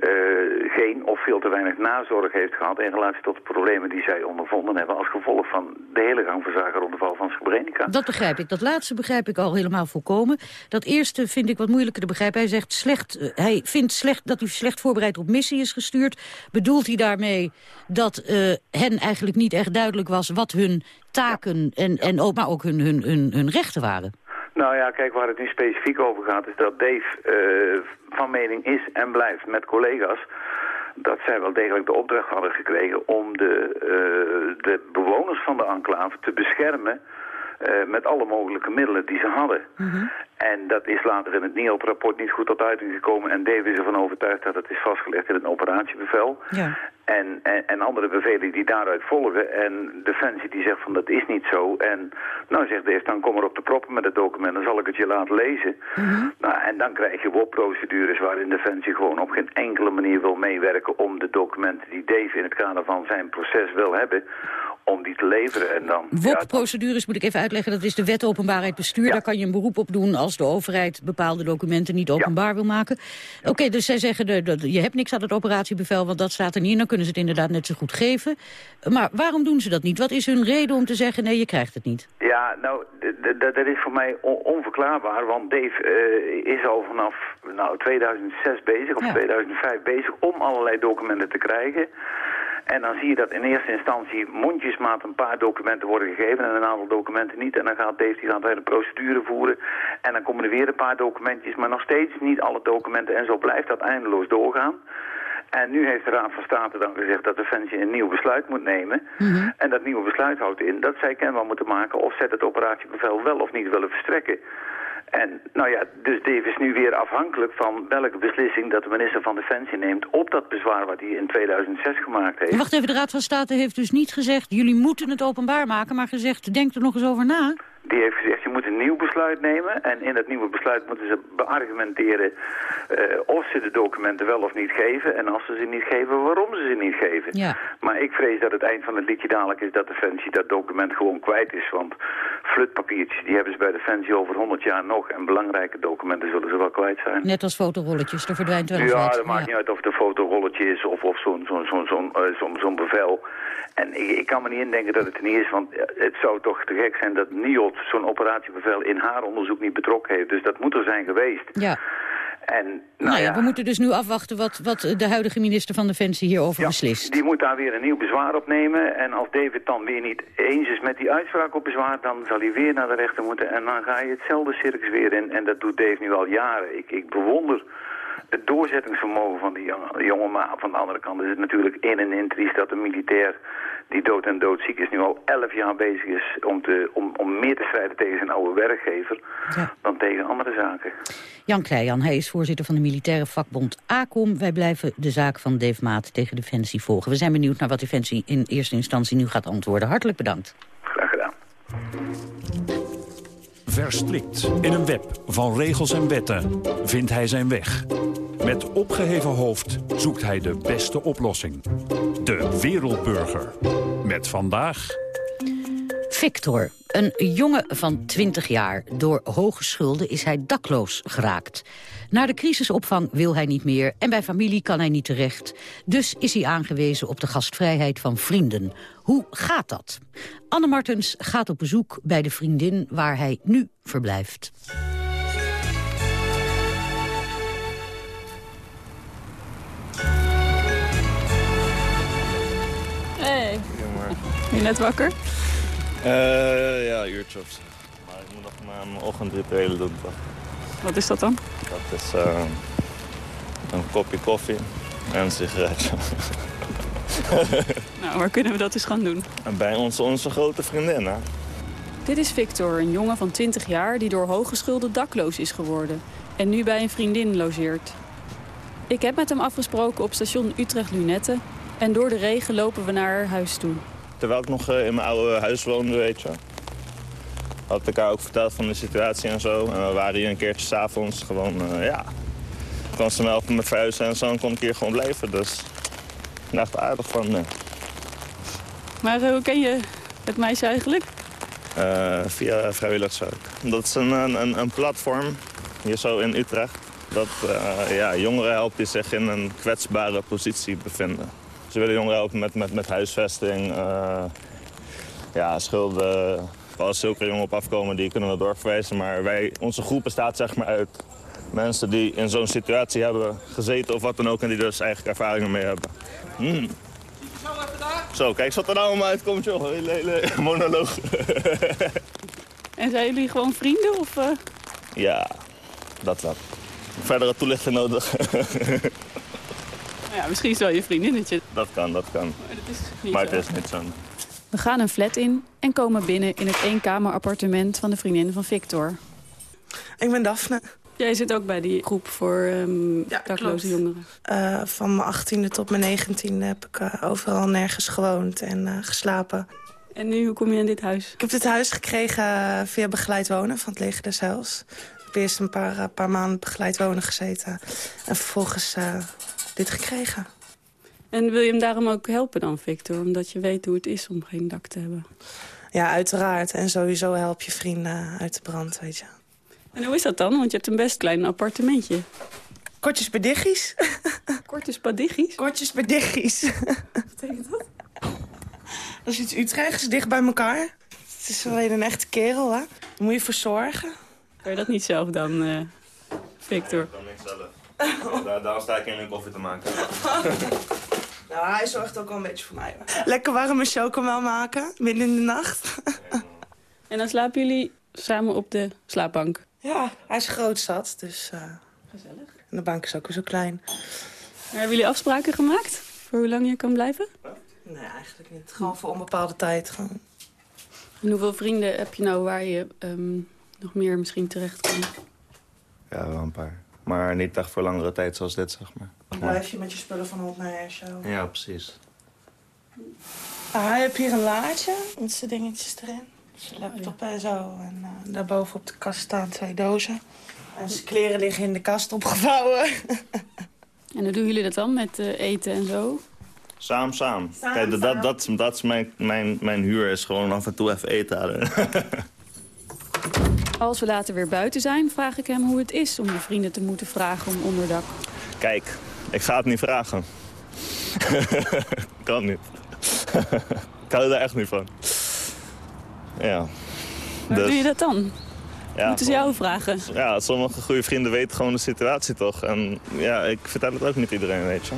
S36: uh, geen of veel te weinig nazorg heeft gehad in relatie tot de problemen die zij ondervonden hebben als gevolg van de hele gang rond de val van Srebrenica.
S34: Dat begrijp ik. Dat laatste begrijp ik al helemaal volkomen. Dat eerste vind ik wat moeilijker te begrijpen. Hij zegt slecht, uh, hij vindt slecht dat hij slecht voorbereid op missie is gestuurd. Bedoelt hij daarmee dat uh, hen eigenlijk niet echt duidelijk was wat hun taken en, en ook, maar ook hun, hun, hun rechten waren?
S36: Nou ja, kijk, waar het nu specifiek over gaat is dat Dave uh, van mening is en blijft met collega's dat zij wel degelijk de opdracht hadden gekregen om de, uh, de bewoners van de enclave te beschermen eh, met alle mogelijke middelen die ze hadden. En dat is later in het NIOD-rapport niet goed tot uiting gekomen. En Dave is ervan overtuigd dat het is vastgelegd in het operatiebevel.
S34: Ja.
S36: En, en, en andere bevelen die daaruit volgen. En Defensie die zegt van dat is niet zo. En nou zegt Dave, dan kom er op de proppen met het document. Dan zal ik het je laten lezen. Nou, en dan krijg je WOP-procedures waarin Defensie gewoon op geen enkele manier wil meewerken om de documenten die Dave in het kader van zijn proces wil hebben, om die te leveren. En dan,
S34: WOP-procedures moet ik even uitleggen. Dat is de wet openbaarheid bestuur. Daar kan je een beroep op doen als de overheid bepaalde documenten niet openbaar wil maken. Oké, dus zij zeggen, de, de- je hebt niks aan het operatiebevel, want dat staat er niet in. Dan kunnen ze het inderdaad net zo goed geven. Maar waarom doen ze dat niet? Wat is hun reden om te zeggen, nee, je krijgt het niet?
S36: Ja, nou, dat is voor mij on- onverklaarbaar, want Dave eh, is al vanaf nou, 2006 bezig, of 2005 bezig, om allerlei documenten te krijgen. En dan zie je dat in eerste instantie mondjesmaat een paar documenten worden gegeven en een aantal documenten niet. En dan gaat Dave die gaat hele procedure voeren en dan komen er weer een paar documentjes, maar nog steeds niet alle documenten. En zo blijft dat eindeloos doorgaan. En nu heeft de Raad van State dan gezegd dat Defensie een nieuw besluit moet nemen. En dat nieuwe besluit houdt in dat zij kenbaar moeten maken of zij het operatiebevel wel of niet willen verstrekken. En nou ja, dus Dave is nu weer afhankelijk van welke beslissing dat de minister van Defensie neemt op dat bezwaar wat hij in 2006 gemaakt heeft.
S34: Wacht even, de Raad van State heeft dus niet gezegd... jullie moeten het openbaar maken, maar gezegd, denk er nog eens over na.
S36: Die heeft gezegd, je moet een nieuw besluit nemen. En in dat nieuwe besluit moeten ze beargumenteren eh, of ze de documenten wel of niet geven. En als ze ze niet geven, waarom ze ze niet geven.
S34: Ja.
S36: Maar ik vrees dat het eind van het liedje dadelijk is dat Defensie dat document gewoon kwijt is. Want flutpapiertjes, die hebben ze bij Defensie over 100 jaar nog. En belangrijke documenten zullen ze wel kwijt zijn.
S34: Net als fotorolletjes, er verdwijnt wel eens
S36: Ja, dat maakt niet uit of het een fotorolletje is of, of zo'n zo'n zo'n zo'n eh, zo'n zo'n bevel. En ik, ik kan me niet indenken dat het er niet is, want het zou toch te gek zijn dat Zo'n operatiebevel in haar onderzoek niet betrokken heeft. Dus dat moet er zijn geweest.
S34: Ja.
S36: En nou,
S34: Nou ja,
S36: ja,
S34: we moeten dus nu afwachten wat, wat de huidige minister van Defensie hierover beslist.
S36: die moet daar weer een nieuw bezwaar op nemen. En als David dan weer niet eens is met die uitspraak op bezwaar, dan zal hij weer naar de rechter moeten. En dan ga je hetzelfde circus weer in. En dat doet Dave nu al jaren. Ik, ik bewonder het doorzettingsvermogen van die jongen, jongen. Maar van de andere kant is het natuurlijk in en in triest dat een militair die dood en doodziek is, nu al elf jaar bezig is om, te, om, om meer te strijden tegen zijn oude werkgever dan tegen andere zaken.
S34: Jan Kleijan, hij is voorzitter van de militaire vakbond ACOM. Wij blijven de zaak van Dave Maat tegen Defensie volgen. We zijn benieuwd naar wat Defensie in eerste instantie nu gaat antwoorden. Hartelijk bedankt.
S36: Graag gedaan.
S37: Verstrikt in een web van regels en wetten vindt hij zijn weg. Met opgeheven hoofd zoekt hij de beste oplossing. De wereldburger. Met vandaag...
S34: Victor, een jongen van 20 jaar. Door hoge schulden is hij dakloos geraakt. Naar de crisisopvang wil hij niet meer en bij familie kan hij niet terecht. Dus is hij aangewezen op de gastvrijheid van vrienden. Hoe gaat dat? Anne Martens gaat op bezoek bij de vriendin waar hij nu verblijft.
S38: Hey. Ben je net wakker?
S39: Eh, ja, een uurtje of zo. Maar ik moet nog mijn ochtendrituelen doen.
S38: Wat is dat dan?
S39: Dat is eh, een kopje koffie en een sigaretje.
S38: Nou, waar kunnen we dat eens gaan doen?
S39: en bij onze, onze grote vriendin, hè?
S38: Dit is Victor, een jongen van 20 jaar die door hoge schulden dakloos is geworden. En nu bij een vriendin logeert. Ik heb met hem afgesproken op station Utrecht-Lunette. En door de regen lopen we naar haar huis toe.
S39: Terwijl ik nog eh, in mijn oude huis woonde, weet je. Had ik haar ook verteld van de situatie en zo. En we waren hier een keertje s'avonds gewoon, eh, ja... Kon ze me helpen met verhuizen en zo en kon ik hier gewoon blijven. Dus ik dacht aardig van.
S38: Maar eh, hoe ken je het meisje eigenlijk?
S39: Eh, via vrijwilligerswerk. Dat is een, een, een platform hier zo in Utrecht. Dat ja, jongeren helpt die zich in een kwetsbare positie bevinden. Ze willen jongeren helpen met, met, met huisvesting, eh, ja, schulden. Als zulke jongeren op afkomen, die kunnen we doorverwijzen. Maar wij, onze groep bestaat zeg maar uit mensen die in zo'n situatie hebben gezeten of wat dan ook. En die dus eigenlijk ervaringen mee hebben. Hmm. Zo, kijk wat er nou allemaal uitkomt, joh. Hele, hele monoloog.
S38: En zijn jullie gewoon vrienden? Of, eh?
S39: Ja, dat wel. Verdere toelichting nodig.
S38: Nou ja, misschien is het wel je vriendinnetje.
S39: dat kan, dat kan.
S38: Maar dat is niet
S39: Maar
S38: zo.
S39: het is niet zo.
S38: We gaan een flat in en komen binnen in het eenkamerappartement van de vriendin van Victor.
S40: Ik ben Daphne.
S38: Jij zit ook bij die groep voor um,
S40: ja,
S38: dakloze jongeren?
S40: Uh, van mijn 18e tot mijn 19e heb ik uh, overal nergens gewoond en uh, geslapen.
S38: En nu, hoe kom je in dit huis?
S40: Ik heb dit huis gekregen via begeleid wonen van het leger des Heils. Ik heb eerst een paar, paar maanden begeleid wonen gezeten. En vervolgens dit gekregen.
S38: En wil je hem daarom ook helpen dan, Victor? Omdat je weet hoe het is om geen dak te hebben.
S40: Ja, uiteraard. En sowieso help je vrienden uit de brand, weet je.
S38: En hoe is dat dan? Want je hebt een best klein appartementje.
S40: Kortjes bij diggies.
S38: Kortjes bij diggies?
S40: Kortjes bij diggies.
S38: Wat betekent dat?
S40: Dat is iets Utrechts, dicht bij elkaar. Het is alleen een echte kerel, hè. Daar moet je voor zorgen.
S38: Kan je dat niet zelf dan, uh, Victor?
S39: Ik kan niks zelf. Daar, daarom sta ik in een koffie te maken.
S40: nou, hij zorgt ook wel een beetje voor mij. Lekker warme chocomel maken, midden in de nacht.
S38: en dan slapen jullie samen op de slaapbank?
S40: Ja, hij is groot zat, dus... Uh...
S38: Gezellig.
S40: En de bank is ook weer zo klein.
S38: Maar hebben jullie afspraken gemaakt? Voor hoe lang je kan blijven?
S40: Nee, eigenlijk niet. Gewoon voor onbepaalde tijd. Gewoon.
S38: En hoeveel vrienden heb je nou waar je um, nog meer misschien terecht kan?
S39: Ja, wel een paar. Maar niet echt voor langere tijd zoals dit, zeg maar.
S40: Dan blijf je met je spullen van hond naar her show.
S39: Ja, precies.
S40: Ah, je hebt hier een laadje met zijn dingetjes erin. Zijn laptop en zo. En uh, daarboven op de kast staan twee dozen. En zijn kleren liggen in de kast opgevouwen.
S38: en hoe doen jullie dat dan met uh, eten en zo?
S39: Samen, samen. Kijk, dat, dat, dat, dat is mijn, mijn, mijn huur, is gewoon af en toe even eten halen.
S38: Als we later weer buiten zijn, vraag ik hem hoe het is om je vrienden te moeten vragen om onderdak.
S39: Kijk, ik ga het niet vragen. kan niet. ik hou er echt niet van. Ja.
S38: Hoe dus, doe je dat dan?
S39: Ja,
S38: Moeten ze jou vragen?
S39: Ja, sommige goede vrienden weten gewoon de situatie toch. En ja, ik vertel het ook niet iedereen, weet je.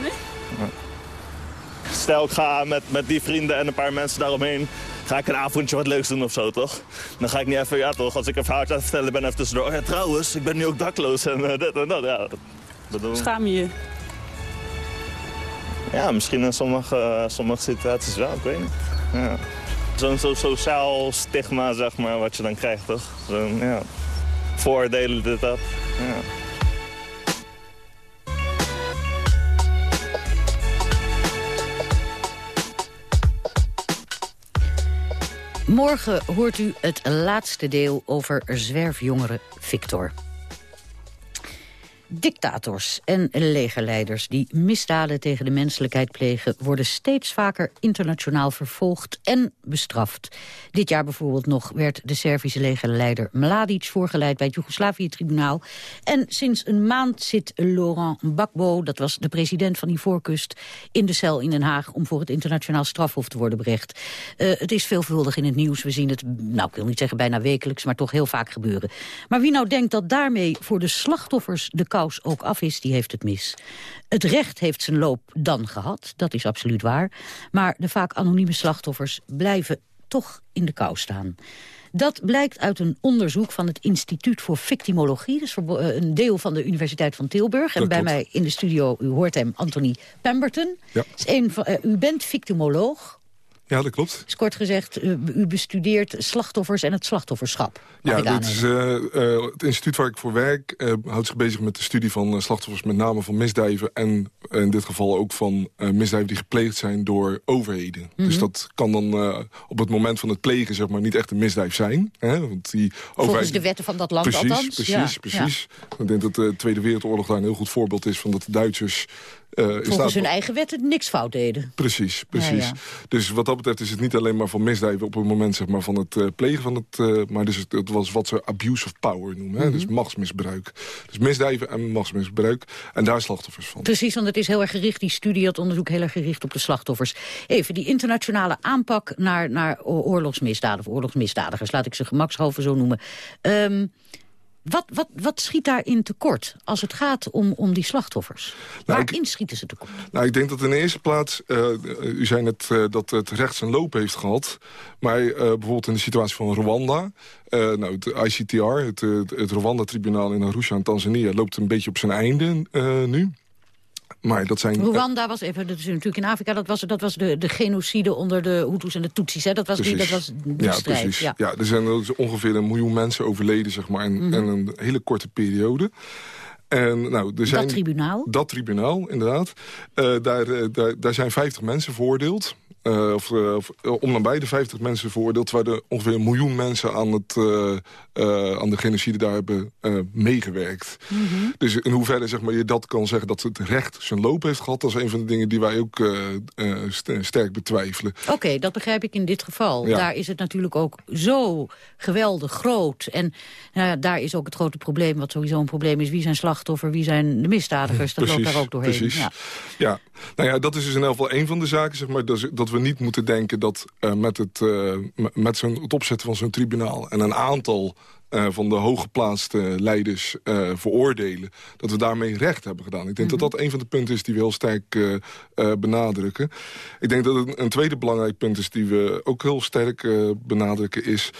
S38: Nee?
S39: Ja. Stel, ik ga met, met die vrienden en een paar mensen daaromheen... ga ik een avondje wat leuks doen of zo, toch? Dan ga ik niet even, ja toch, als ik een verhaal aan het vertellen ben... even tussendoor, oh ja, trouwens, ik ben nu ook dakloos en uh, dit en dat, ja. Bedoel...
S38: Schaam je je?
S39: Ja, misschien in sommige, uh, sommige situaties wel, ik weet niet. Ja. Zo'n zo sociaal stigma, zeg maar, wat je dan krijgt, toch? Zo'n, ja, voordelen, dit, dat. Ja.
S34: Morgen hoort u het laatste deel over zwerfjongere Victor. Dictators en legerleiders die misdaden tegen de menselijkheid plegen... worden steeds vaker internationaal vervolgd en bestraft. Dit jaar bijvoorbeeld nog werd de Servische legerleider Mladic voorgeleid bij het Joegoslavië-tribunaal. En sinds een maand zit Laurent Gbagbo, dat was de president van Ivoorkust... in de cel in Den Haag om voor het internationaal strafhof te worden berecht. Uh, het is veelvuldig in het nieuws. We zien het, nou ik wil niet zeggen bijna wekelijks, maar toch heel vaak gebeuren. Maar wie nou denkt dat daarmee voor de slachtoffers... de ook af is, die heeft het mis. Het recht heeft zijn loop dan gehad, dat is absoluut waar. Maar de vaak anonieme slachtoffers blijven toch in de kou staan. Dat blijkt uit een onderzoek van het Instituut voor Victimologie. Dus een deel van de Universiteit van Tilburg. En bij mij in de studio, u hoort hem, Anthony Pemberton.
S41: Ja.
S34: Is een van, uh, u bent victimoloog.
S41: Ja, dat klopt.
S34: Dus kort gezegd, u, u bestudeert slachtoffers en het slachtofferschap.
S41: Ja, dit is, uh, uh, het instituut waar ik voor werk uh, houdt zich bezig met de studie van slachtoffers... met name van misdrijven en in dit geval ook van misdrijven die gepleegd zijn door overheden. Mm -hmm. Dus dat kan dan op het moment van het plegen zeg maar, niet echt een misdrijf zijn. Hè? Want die
S34: Volgens overheid... de wetten van dat land
S41: precies,
S34: althans.
S41: Precies,
S34: ja.
S41: precies. Ja. Ik denk dat de Tweede Wereldoorlog daar een heel goed voorbeeld is... van dat de Duitsers...
S34: Volgens staat... hun eigen wetten niks fout deden.
S41: Precies, precies.
S34: Ja, ja.
S41: Dus wat dat betreft is het niet alleen maar van misdrijven... op het moment zeg maar, van het uh, plegen van het... Uh, maar dus het, het, was wat ze abuse of power noemen. Hè? Mm -hmm. Dus machtsmisbruik. Dus misdrijven en machtsmisbruik. En daar slachtoffers van.
S34: Precies, want het is heel erg gericht, die studie, dat onderzoek... heel erg gericht op de slachtoffers. Even, die internationale aanpak naar, naar oorlogsmisdaden... of oorlogsmisdadigers, laat ik ze gemakshalve zo noemen... Um, wat, wat, wat schiet daarin tekort als het gaat om, om die slachtoffers? Nou, Waarin ik, schieten ze tekort?
S41: Nou, ik denk dat in de eerste plaats... Uh, u zei net uh, dat het recht zijn loop heeft gehad. Maar uh, bijvoorbeeld in de situatie van Rwanda... nou, het ICTR, het, het, het Rwanda-tribunaal in Arusha in Tanzania... loopt een beetje op zijn einde nu. Maar dat zijn...
S34: Rwanda was even, dat is natuurlijk in Afrika, dat was, dat was de, de genocide onder de Hutus en de Tutsis. Hè? Dat was die, dat was die
S41: ja,
S34: strijd.
S41: Precies.
S34: Ja.
S41: Ja. er zijn ongeveer een miljoen mensen overleden, zeg maar, in,
S34: Mhm.
S41: in een hele korte periode. En, nou, er zijn,
S34: Dat tribunaal?
S41: Dat tribunaal, inderdaad. Eh, daar, eh, daar, daar zijn 50 mensen veroordeeld. Eh, of, eh, eh, om nabij de 50 mensen veroordeeld... waar er ongeveer een miljoen mensen aan, het, aan de genocide daar hebben meegewerkt.
S34: Mhm.
S41: Dus in hoeverre zeg maar, je dat kan zeggen dat het recht zijn loop heeft gehad... dat is een van de dingen die wij ook st- sterk betwijfelen.
S34: Oké, dat begrijp ik in dit geval.
S41: Ja.
S34: Daar is het natuurlijk ook zo geweldig groot. En nou ja, daar is ook het grote probleem, wat sowieso een probleem is... wie zijn slachtoffer, wie zijn de misdadigers. Dat loopt daar ook doorheen.
S41: Precies.
S34: Ja.
S41: Ja. nou ja, dat is dus in elk geval een van de zaken. Zeg maar, dat, dat we niet moeten denken dat eh, met, het, eh, met zo'n het opzetten van zo'n tribunaal... en een aantal eh, van de hooggeplaatste leiders veroordelen... dat we daarmee recht hebben gedaan. Ik denk dat dat een van de punten is die we heel sterk benadrukken. Ik denk dat een, een tweede belangrijk punt is die we ook heel sterk benadrukken... is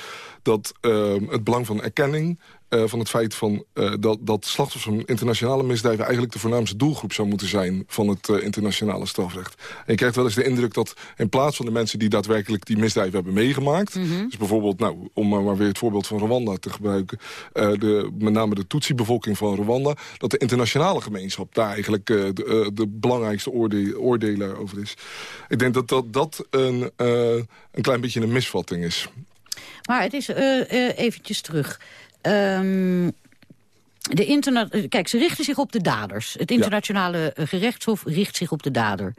S41: dat eh, het belang van erkenning eh, van het feit van, eh, dat, dat slachtoffers van internationale misdrijven... eigenlijk de voornaamste doelgroep zou moeten zijn van het eh, internationale strafrecht. En je krijgt wel eens de indruk dat in plaats van de mensen... die daadwerkelijk die misdrijven hebben meegemaakt... dus bijvoorbeeld, nou, om maar weer het voorbeeld van Rwanda te gebruiken... de, met name de Tutsi-bevolking van Rwanda... dat de internationale gemeenschap daar eigenlijk de, de belangrijkste oorde oordelaar over is. Ik denk dat dat, dat een, een klein beetje een misvatting is.
S34: Maar het is eventjes terug. Ehm, de eh, kijk, ze richten zich op de daders. Het internationale eh, gerechtshof richt zich op de dader.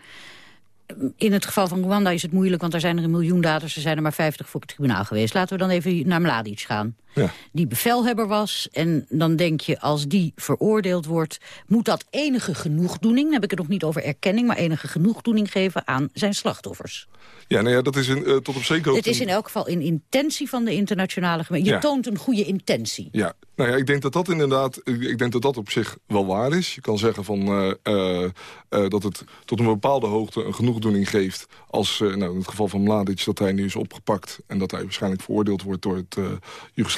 S34: In het geval van Rwanda is het moeilijk, want er zijn er een miljoen daders. Er zijn er maar 50 voor het tribunaal geweest. Laten we dan even naar Mladic gaan.
S41: Ja.
S34: Die bevelhebber was. En dan denk je, als die veroordeeld wordt... moet dat enige genoegdoening, dan heb ik het nog niet over erkenning... maar enige genoegdoening geven aan zijn slachtoffers.
S41: Ja, nou ja, dat is eh, tot op zekere
S34: Het is in elk geval een intentie van de internationale gemeenschap. Je
S41: Ja.
S34: toont een goede intentie.
S41: Ja, nou ja, ik denk dat dat inderdaad, ik ik denk dat dat op zich wel waar is. Je kan zeggen van, eh, eh, eh, dat het tot een bepaalde hoogte een genoegdoening geeft... als eh, nou, in het geval van Mladic dat hij nu is opgepakt... en dat hij waarschijnlijk veroordeeld wordt door het eh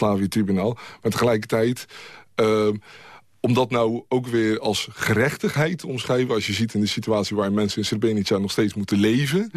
S41: Joegoslavië-tribunaal. Maar tegelijkertijd... eh, om dat nou ook weer als gerechtigheid te omschrijven... als je ziet in de situatie waar mensen in Srebrenica nog steeds moeten leven...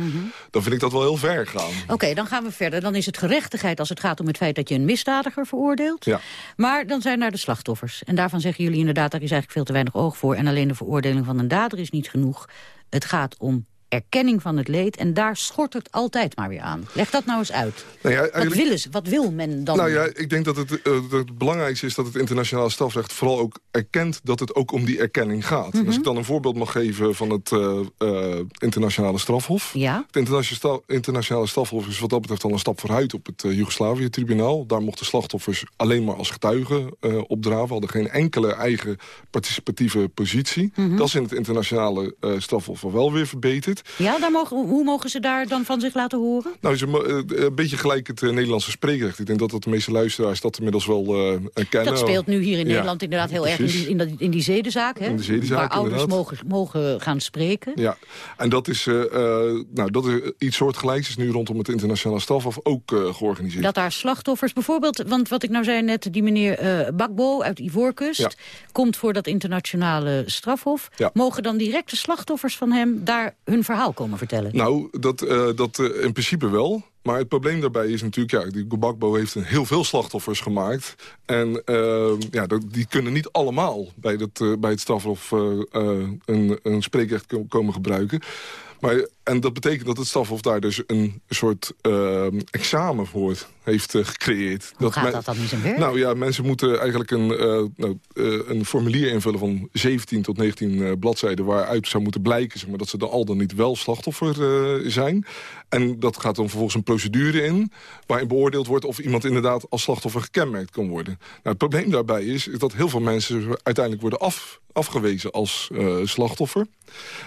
S41: dan vind ik dat wel heel ver gaan.
S34: Oké, dan gaan we verder. Dan is het gerechtigheid als het gaat om het feit dat je een misdadiger veroordeelt.
S41: Ja.
S34: Maar dan zijn daar de slachtoffers. En daarvan zeggen jullie inderdaad, daar is eigenlijk veel te weinig oog voor. En alleen de veroordeling van een dader is niet genoeg. Het gaat om erkenning van het leed. En daar schort het altijd maar weer aan. Leg dat nou eens uit.
S41: Nou ja,
S34: Wat, willen ze? Wat wil men dan?
S41: Nou ja, ik denk dat het, eh, het belangrijkste is dat het internationale strafrecht vooral ook erkent dat het ook om die erkenning gaat. En
S34: Mhm.
S41: Als ik dan een voorbeeld mag geven van het eh, eh, internationale strafhof.
S34: Ja?
S41: Het internationale, internationale strafhof is wat dat betreft al een stap vooruit op het Joegoslavië-tribunaal. Daar mochten slachtoffers alleen maar als getuigen opdraven. Hadden geen enkele eigen participatieve positie.
S34: Mhm.
S41: Dat is in het internationale strafhof wel weer verbeterd.
S34: Ja, daar mogen, hoe mogen ze daar dan van zich laten horen?
S41: Nou, ze, mo- eh, een beetje gelijk het eh, Nederlandse spreekrecht. Ik denk dat, dat de meeste luisteraars dat inmiddels wel eh, kennen.
S34: Dat speelt nu hier in
S41: Ja,
S34: Nederland inderdaad heel erg in die, in, dat, in die zedenzaak. Hè?
S41: In de zedenzaak,
S34: waar ouders
S41: inderdaad.
S34: mogen, mogen gaan spreken.
S41: Ja, en dat is, eh, eh, nou, dat is iets soortgelijks is nu rondom het internationale strafhof ook eh, georganiseerd.
S34: Dat daar slachtoffers bijvoorbeeld, want wat ik nou zei net... die meneer eh Bakbo uit Ivoorkust
S41: Ja.
S34: komt voor dat internationale strafhof.
S41: Ja.
S34: Mogen dan direct de slachtoffers van hem daar hun verhaal komen vertellen?
S41: Nou, dat, eh, dat eh, in principe wel. Maar het probleem daarbij is natuurlijk... ja, die Gbagbo heeft een heel veel slachtoffers gemaakt. En eh, ja, dat- die kunnen niet allemaal bij het, eh, bij het strafhof een, een spreekrecht ko- komen gebruiken. Maar, en dat betekent dat het strafhof daar dus een soort eh, examen voor heeft eh, gecreëerd.
S34: Hoe gaat
S41: men-
S34: dat dan in zijn werk?
S41: Nou ja, mensen moeten eigenlijk een, eh, nou, eh, een formulier invullen van 17 tot 19 eh, bladzijden... waaruit zou moeten blijken zeg maar, dat ze dan al dan niet wel slachtoffer zijn. En dat gaat dan vervolgens een procedure in... waarin beoordeeld wordt of iemand inderdaad als slachtoffer gekenmerkt kan worden. Nou, het probleem daarbij is, is dat heel veel mensen uiteindelijk worden af, afgewezen als eh, slachtoffer.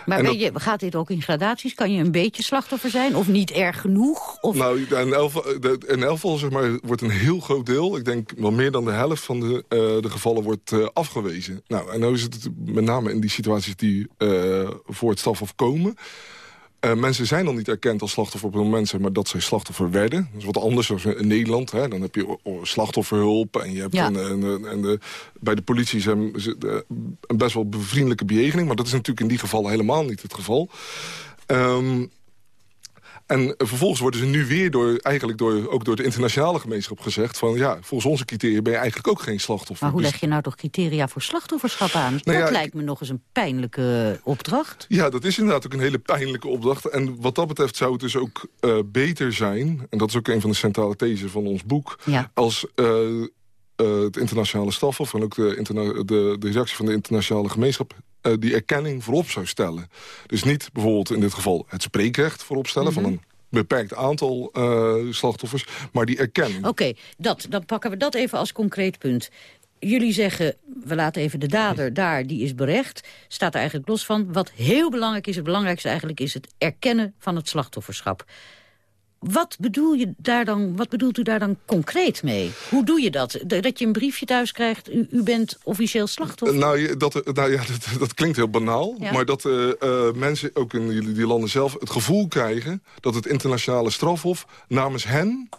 S34: maar je, gaat dit ook in gradaties? Kan je een beetje slachtoffer zijn of niet erg genoeg? Of...
S41: Nou, in elk geval- de- in elk geval zeg maar, wordt een heel groot deel... ik denk wel meer dan de helft van de, eh, de gevallen wordt eh, afgewezen. Nou, en nou is het met name in die situaties die eh, voor het strafhof komen... Uh, mensen zijn dan niet erkend als slachtoffer op het moment zeg maar, dat zij slachtoffer werden. Dat is wat anders dan in Nederland. Hè. Dan heb je slachtofferhulp en je hebt
S34: Ja.
S41: een, een, een- en de, bij de politie zijn eh, een best wel bevriendelijke bejegening. Maar dat is natuurlijk in die gevallen helemaal niet het geval. Ehm, en vervolgens worden ze nu weer door, eigenlijk door, ook door de internationale gemeenschap gezegd... van ja, volgens onze criteria ben je eigenlijk ook geen slachtoffer.
S34: Maar hoe
S41: Dus-
S34: leg je nou toch criteria voor slachtofferschap aan? dat
S41: Nou ja,
S34: lijkt me nog eens een pijnlijke opdracht.
S41: Ja, dat is inderdaad ook een hele pijnlijke opdracht. En wat dat betreft zou het dus ook eh, beter zijn... en dat is ook een van de centrale thesen van ons boek...
S34: Ja.
S41: als eh, eh, het internationale stafhof... en ook de, de, de reactie van de internationale gemeenschap... eh, die erkenning voorop zou stellen. Dus niet bijvoorbeeld in dit geval het spreekrecht voorop stellen... van
S34: Mhm.
S41: een beperkt aantal eh, slachtoffers, maar die erkenning.
S34: Oké, dat, dan pakken we dat even als concreet punt. Jullie zeggen, we laten even de dader daar, die is berecht. Staat er eigenlijk los van. Wat heel belangrijk is, het belangrijkste eigenlijk... is het erkennen van het slachtofferschap. Wat, bedoel je daar dan, wat bedoelt u daar dan concreet mee? Hoe doe je dat? Dat je een briefje thuis krijgt, u, u bent officieel slachtoffer?
S41: Nou, je- dat, eh, nou ja, dat, dat klinkt heel banaal.
S34: Ja.
S41: Maar dat eh, eh, mensen ook in die, die landen zelf het gevoel krijgen... dat het internationale strafhof namens hen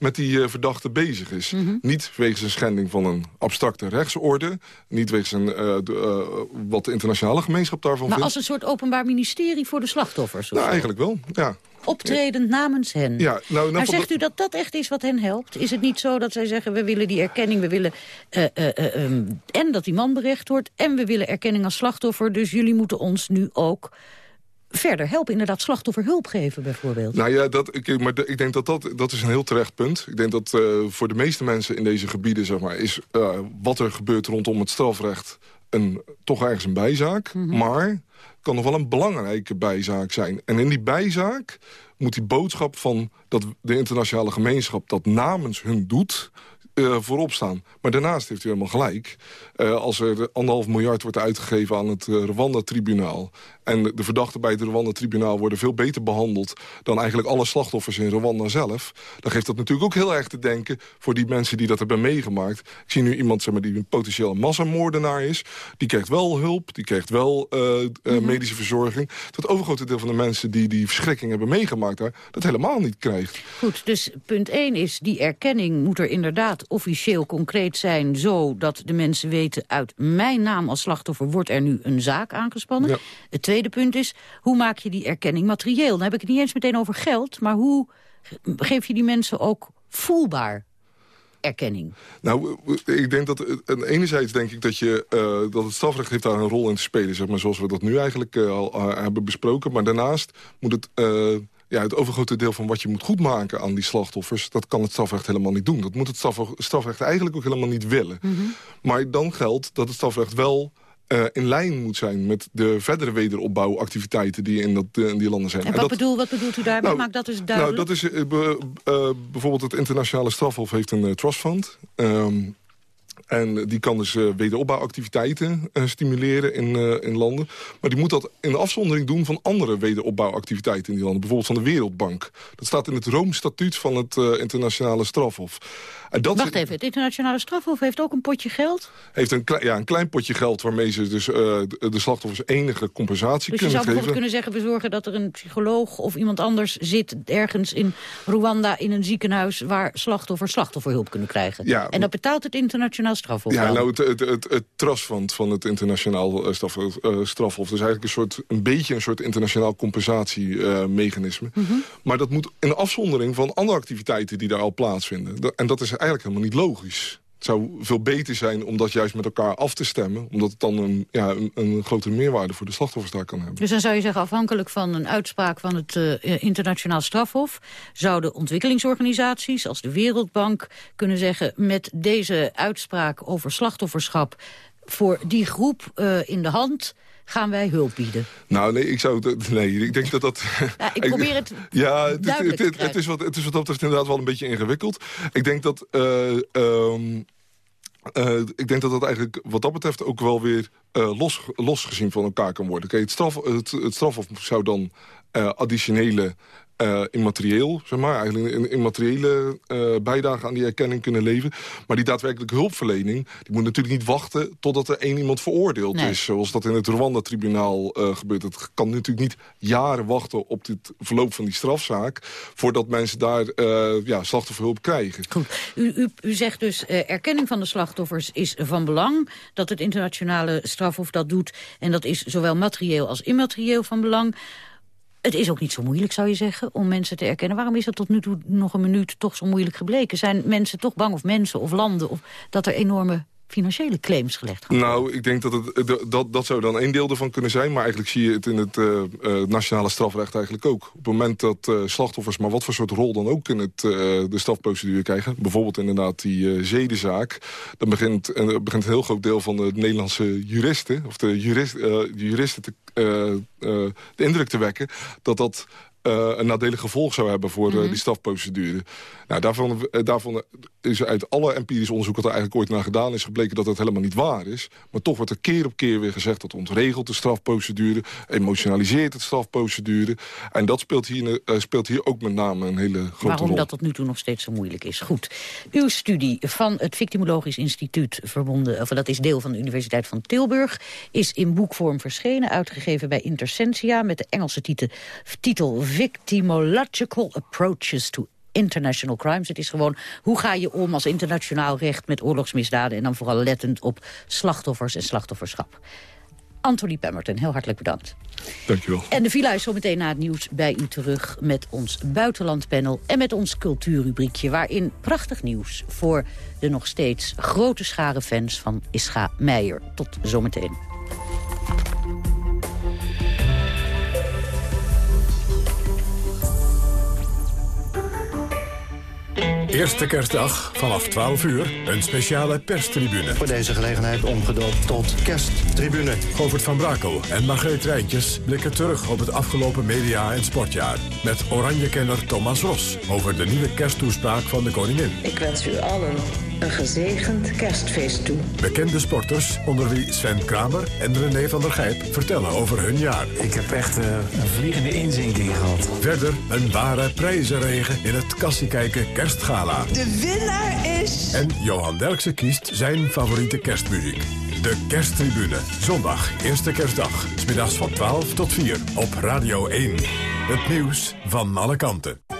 S41: met die eh, verdachte bezig is.
S34: Mhm.
S41: Niet wegens een schending van een abstracte rechtsorde. Niet wegens een, eh, de, eh, wat de internationale gemeenschap daarvan
S34: maar
S41: vindt.
S34: als een soort openbaar ministerie voor de slachtoffers? of
S41: Nou, eigenlijk wel, ja.
S34: Optredend namens hen.
S41: Ja, nou, nou,
S34: maar zegt u dat dat echt is wat hen helpt? Is het niet zo dat zij zeggen, we willen die erkenning... we willen eh, eh, eh, ehm, en dat die man berecht wordt... en we willen erkenning als slachtoffer... dus jullie moeten ons nu ook verder helpen. Inderdaad, slachtofferhulp geven bijvoorbeeld.
S41: Nou ja, dat, ik, maar ik denk dat, dat dat is een heel terecht punt. Ik denk dat eh, voor de meeste mensen in deze gebieden... Zeg maar, is eh, wat er gebeurt rondom het strafrecht... Een, toch ergens een bijzaak. Maar het kan nog wel een belangrijke bijzaak zijn. En in die bijzaak moet die boodschap van dat de internationale gemeenschap... dat namens hun doet, eh, voorop staan. Maar daarnaast heeft u helemaal gelijk. Als er anderhalf miljard wordt uitgegeven aan het Rwanda-tribunaal... en de verdachten bij het Rwanda-tribunaal worden veel beter behandeld... dan eigenlijk alle slachtoffers in Rwanda zelf... dan geeft dat natuurlijk ook heel erg te denken... voor die mensen die dat hebben meegemaakt. Ik zie nu iemand zeg maar, die een potentieel massamoordenaar is. Die krijgt wel hulp, die krijgt wel eh, eh, medische verzorging. Het overgrote deel van de mensen die die verschrikking hebben meegemaakt... daar dat helemaal niet krijgt.
S34: Goed, dus punt 1 is, die erkenning moet er inderdaad officieel concreet zijn... zodat de mensen weten, uit mijn naam als slachtoffer wordt er nu een zaak aangespannen.
S41: Ja.
S34: Het tweede punt is, hoe maak je die erkenning materieel? Dan heb ik het niet eens meteen over geld, maar hoe geef je die mensen ook voelbaar erkenning?
S41: Nou, ik denk dat het- en enerzijds denk ik dat, je, eh, dat het strafrecht heeft daar een rol in te spelen, zeg maar, zoals we dat nu eigenlijk eh, al eh, hebben besproken. Maar daarnaast moet het, eh, ja, het overgrote deel van wat je moet goedmaken aan die slachtoffers, dat kan het strafrecht helemaal niet doen. Dat moet het straf- strafrecht eigenlijk ook helemaal niet willen. Maar dan geldt dat het strafrecht wel eh, in lijn moet zijn met de verdere wederopbouwactiviteiten die in, dat, eh, in die landen zijn.
S34: En
S41: En
S34: wat,
S41: dat-
S34: bedoel, wat bedoelt u daarbij?
S41: Nou,
S34: Maak dat eens duidelijk.
S41: nou, dat is eh, be- bijvoorbeeld het internationale strafhof heeft een eh, trustfund. Ehm, en die kan dus wederopbouwactiviteiten stimuleren in, in landen. Maar die moet dat in afzondering doen van andere wederopbouwactiviteiten in die landen. Bijvoorbeeld van de Wereldbank. Dat staat in het Rome-statuut van het internationale strafhof. Dat
S34: Wacht even, het internationale strafhof heeft ook een potje geld?
S41: heeft een, ja, een klein potje geld waarmee ze dus, eh, de, slachtoffers enige compensatie
S34: Dus je
S41: kunnen
S34: zou bijvoorbeeld
S41: geven.
S34: kunnen zeggen... we zorgen dat er een psycholoog of iemand anders zit... ergens in Rwanda in een ziekenhuis... waar slachtoffers slachtofferhulp kunnen krijgen.
S41: Ja,
S34: en dat betaalt het internationaal strafhof
S41: Ja, nou, het, het, het, het trustfund van het internationaal eh, straf, eh, strafhof. Dus eigenlijk een, soort, een beetje een soort internationaal compensatiemechanisme.
S34: Mhm.
S41: Maar dat moet in afzondering van andere activiteiten die daar al plaatsvinden. En dat is eigenlijk helemaal niet logisch. Het zou veel beter zijn om dat juist met elkaar af te stemmen. Omdat het dan een, ja, een, een grotere meerwaarde voor de slachtoffers daar kan hebben.
S34: Dus dan zou je zeggen, afhankelijk van een uitspraak van het eh, internationaal strafhof... zouden ontwikkelingsorganisaties als de Wereldbank kunnen zeggen... met deze uitspraak over slachtofferschap voor die groep eh, in de hand gaan wij hulp bieden.
S41: Nou, nee, ik zou het- nee, ik denk dat dat...
S34: Ja, ik probeer het
S41: ja, het, het, het,
S34: krijgen.
S41: is wat, het is wat dat betreft inderdaad wel een beetje ingewikkeld. Ik denk dat... eh, ehm, eh, ik denk dat dat eigenlijk wat dat betreft ook wel weer eh, los, losgezien van elkaar kan worden. Kijk, het, straf, het, het strafhof zou dan additionele uh, immaterieel, zeg maar. Eigenlijk een immateriële uh, bijdrage aan die erkenning kunnen leveren. Maar die daadwerkelijke hulpverlening, die moet natuurlijk niet wachten... totdat er één iemand veroordeeld is. Zoals dat in het Rwanda-tribunaal uh, gebeurt. Het kan natuurlijk niet jaren wachten op het verloop van die strafzaak... voordat mensen daar ja, slachtofferhulp krijgen.
S34: Goed. U, u, u zegt dus, erkenning van de slachtoffers is van belang. Dat het internationale strafhof dat doet. En dat is zowel materieel als immaterieel van belang. Het is ook niet zo moeilijk, zou je zeggen, om mensen te erkennen. Waarom is dat tot nu toe nog een minuut toch zo moeilijk gebleken? Zijn mensen toch bang, of mensen of landen, of dat er enorme financiële claims gelegd
S41: gaan Nou, ik denk dat, het, dat dat zou dan één deel ervan kunnen zijn. Maar eigenlijk zie je het in het uh, nationale strafrecht eigenlijk ook. Op het moment dat uh, slachtoffers, maar wat voor soort rol dan ook in het, de strafprocedure krijgen. Bijvoorbeeld inderdaad die zedenzaak. Dan begint, begint een heel groot deel van de Nederlandse juristen... of de jurist, juristen te, de indruk te wekken... dat dat uh, een nadelig gevolg zou hebben voor uh, die strafprocedure. Nou, daarvan, uh, daarvan is uit alle empirisch onderzoek dat er eigenlijk ooit naar gedaan is gebleken dat dat helemaal niet waar is. Maar toch wordt er keer op keer weer gezegd dat ontregelt de strafprocedure, emotionaliseert het strafprocedure. En dat speelt hier, speelt hier ook met name een hele grote
S34: Waarom
S41: rol.
S34: Waarom dat tot nu toe nog steeds zo moeilijk is. Goed. Uw studie van het Victimologisch Instituut, verbonden, of dat is deel van de Universiteit van Tilburg, is in boekvorm verschenen, uitgegeven bij Intersentia met de Engelse titel, titel victimological approaches to international crimes. Het is gewoon, hoe ga je om als internationaal recht met oorlogsmisdaden... en dan vooral lettend op slachtoffers en slachtofferschap. Anthony Pemberton, heel hartelijk bedankt.
S41: Dankjewel.
S34: En de villa is zo meteen na het nieuws bij u terug met ons buitenlandpanel... en met ons cultuurrubriekje, waarin prachtig nieuws... voor de nog steeds grote schare fans van Ischa Meijer. Tot zometeen.
S1: Eerste kerstdag vanaf 12 uur een speciale perstribune.
S42: Voor deze gelegenheid omgedoopt tot kersttribune.
S1: Govert van Brakel en Margreet Rijntjes blikken terug op het afgelopen media- en sportjaar. Met Oranje-kenner Thomas Ros over de nieuwe kersttoespraak van de koningin.
S43: Ik wens u allen een gezegend kerstfeest toe.
S1: Bekende sporters, onder wie Sven Kramer en René van der Gijp... vertellen over hun jaar.
S44: Ik heb echt uh, een vliegende inzinking gehad.
S1: Verder een ware prijzenregen in het Kassiekijken Kerstgala.
S45: De winnaar is...
S1: En Johan Derksen kiest zijn favoriete kerstmuziek. De Kersttribune. Zondag, eerste kerstdag. Smiddags van 12 tot 4 op Radio 1. Het nieuws van alle kanten.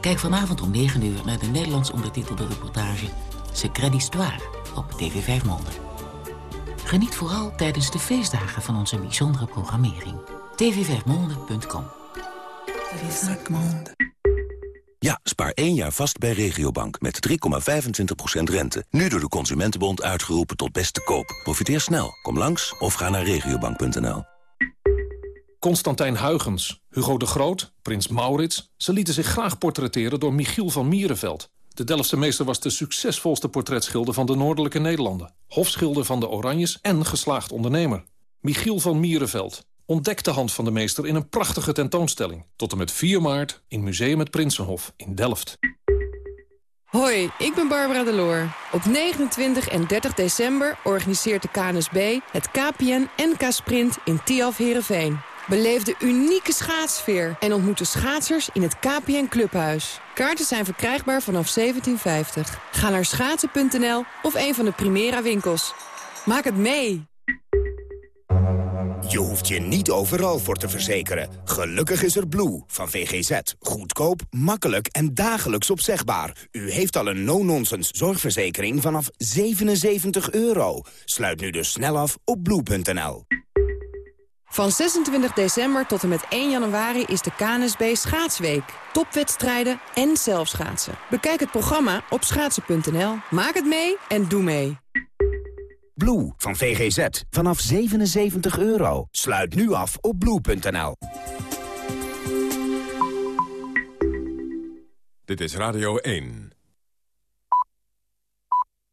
S46: Kijk vanavond om 9 uur naar de Nederlands ondertitelde reportage Secret d'Histoire op TV 5 Monde. Geniet vooral tijdens de feestdagen van onze bijzondere programmering. tv5monde.com
S47: Ja, spaar één jaar vast bij Regiobank met 3,25% rente. Nu door de Consumentenbond uitgeroepen tot beste koop. Profiteer snel. Kom langs of ga naar regiobank.nl.
S48: Constantijn Huygens, Hugo de Groot, prins Maurits... ze lieten zich graag portretteren door Michiel van Mierenveld. De Delftse meester was de succesvolste portretschilder van de Noordelijke Nederlanden. Hofschilder van de Oranjes en geslaagd ondernemer. Michiel van Mierenveld. Ontdek de hand van de meester in een prachtige tentoonstelling. Tot en met 4 maart in Museum het Prinsenhof in Delft.
S49: Hoi, ik ben Barbara Deloor. Op 29 en 30 december organiseert de KNSB het KPN NK Sprint in Tiaf Herenveen. Beleef de unieke schaatsfeer en ontmoet de schaatsers in het KPN Clubhuis. Kaarten zijn verkrijgbaar vanaf 1750. Ga naar schaatsen.nl of een van de Primera winkels. Maak het mee!
S50: Je hoeft je niet overal voor te verzekeren. Gelukkig is er Blue van VGZ. Goedkoop, makkelijk en dagelijks opzegbaar. U heeft al een no-nonsense zorgverzekering vanaf 77 euro. Sluit nu dus snel af op blue.nl.
S49: Van 26 december tot en met 1 januari is de KNSB Schaatsweek. Topwedstrijden en zelfschaatsen. Bekijk het programma op schaatsen.nl. Maak het mee en doe mee.
S50: Blue van VGZ. Vanaf 77 euro. Sluit nu af op blue.nl.
S1: Dit is Radio 1.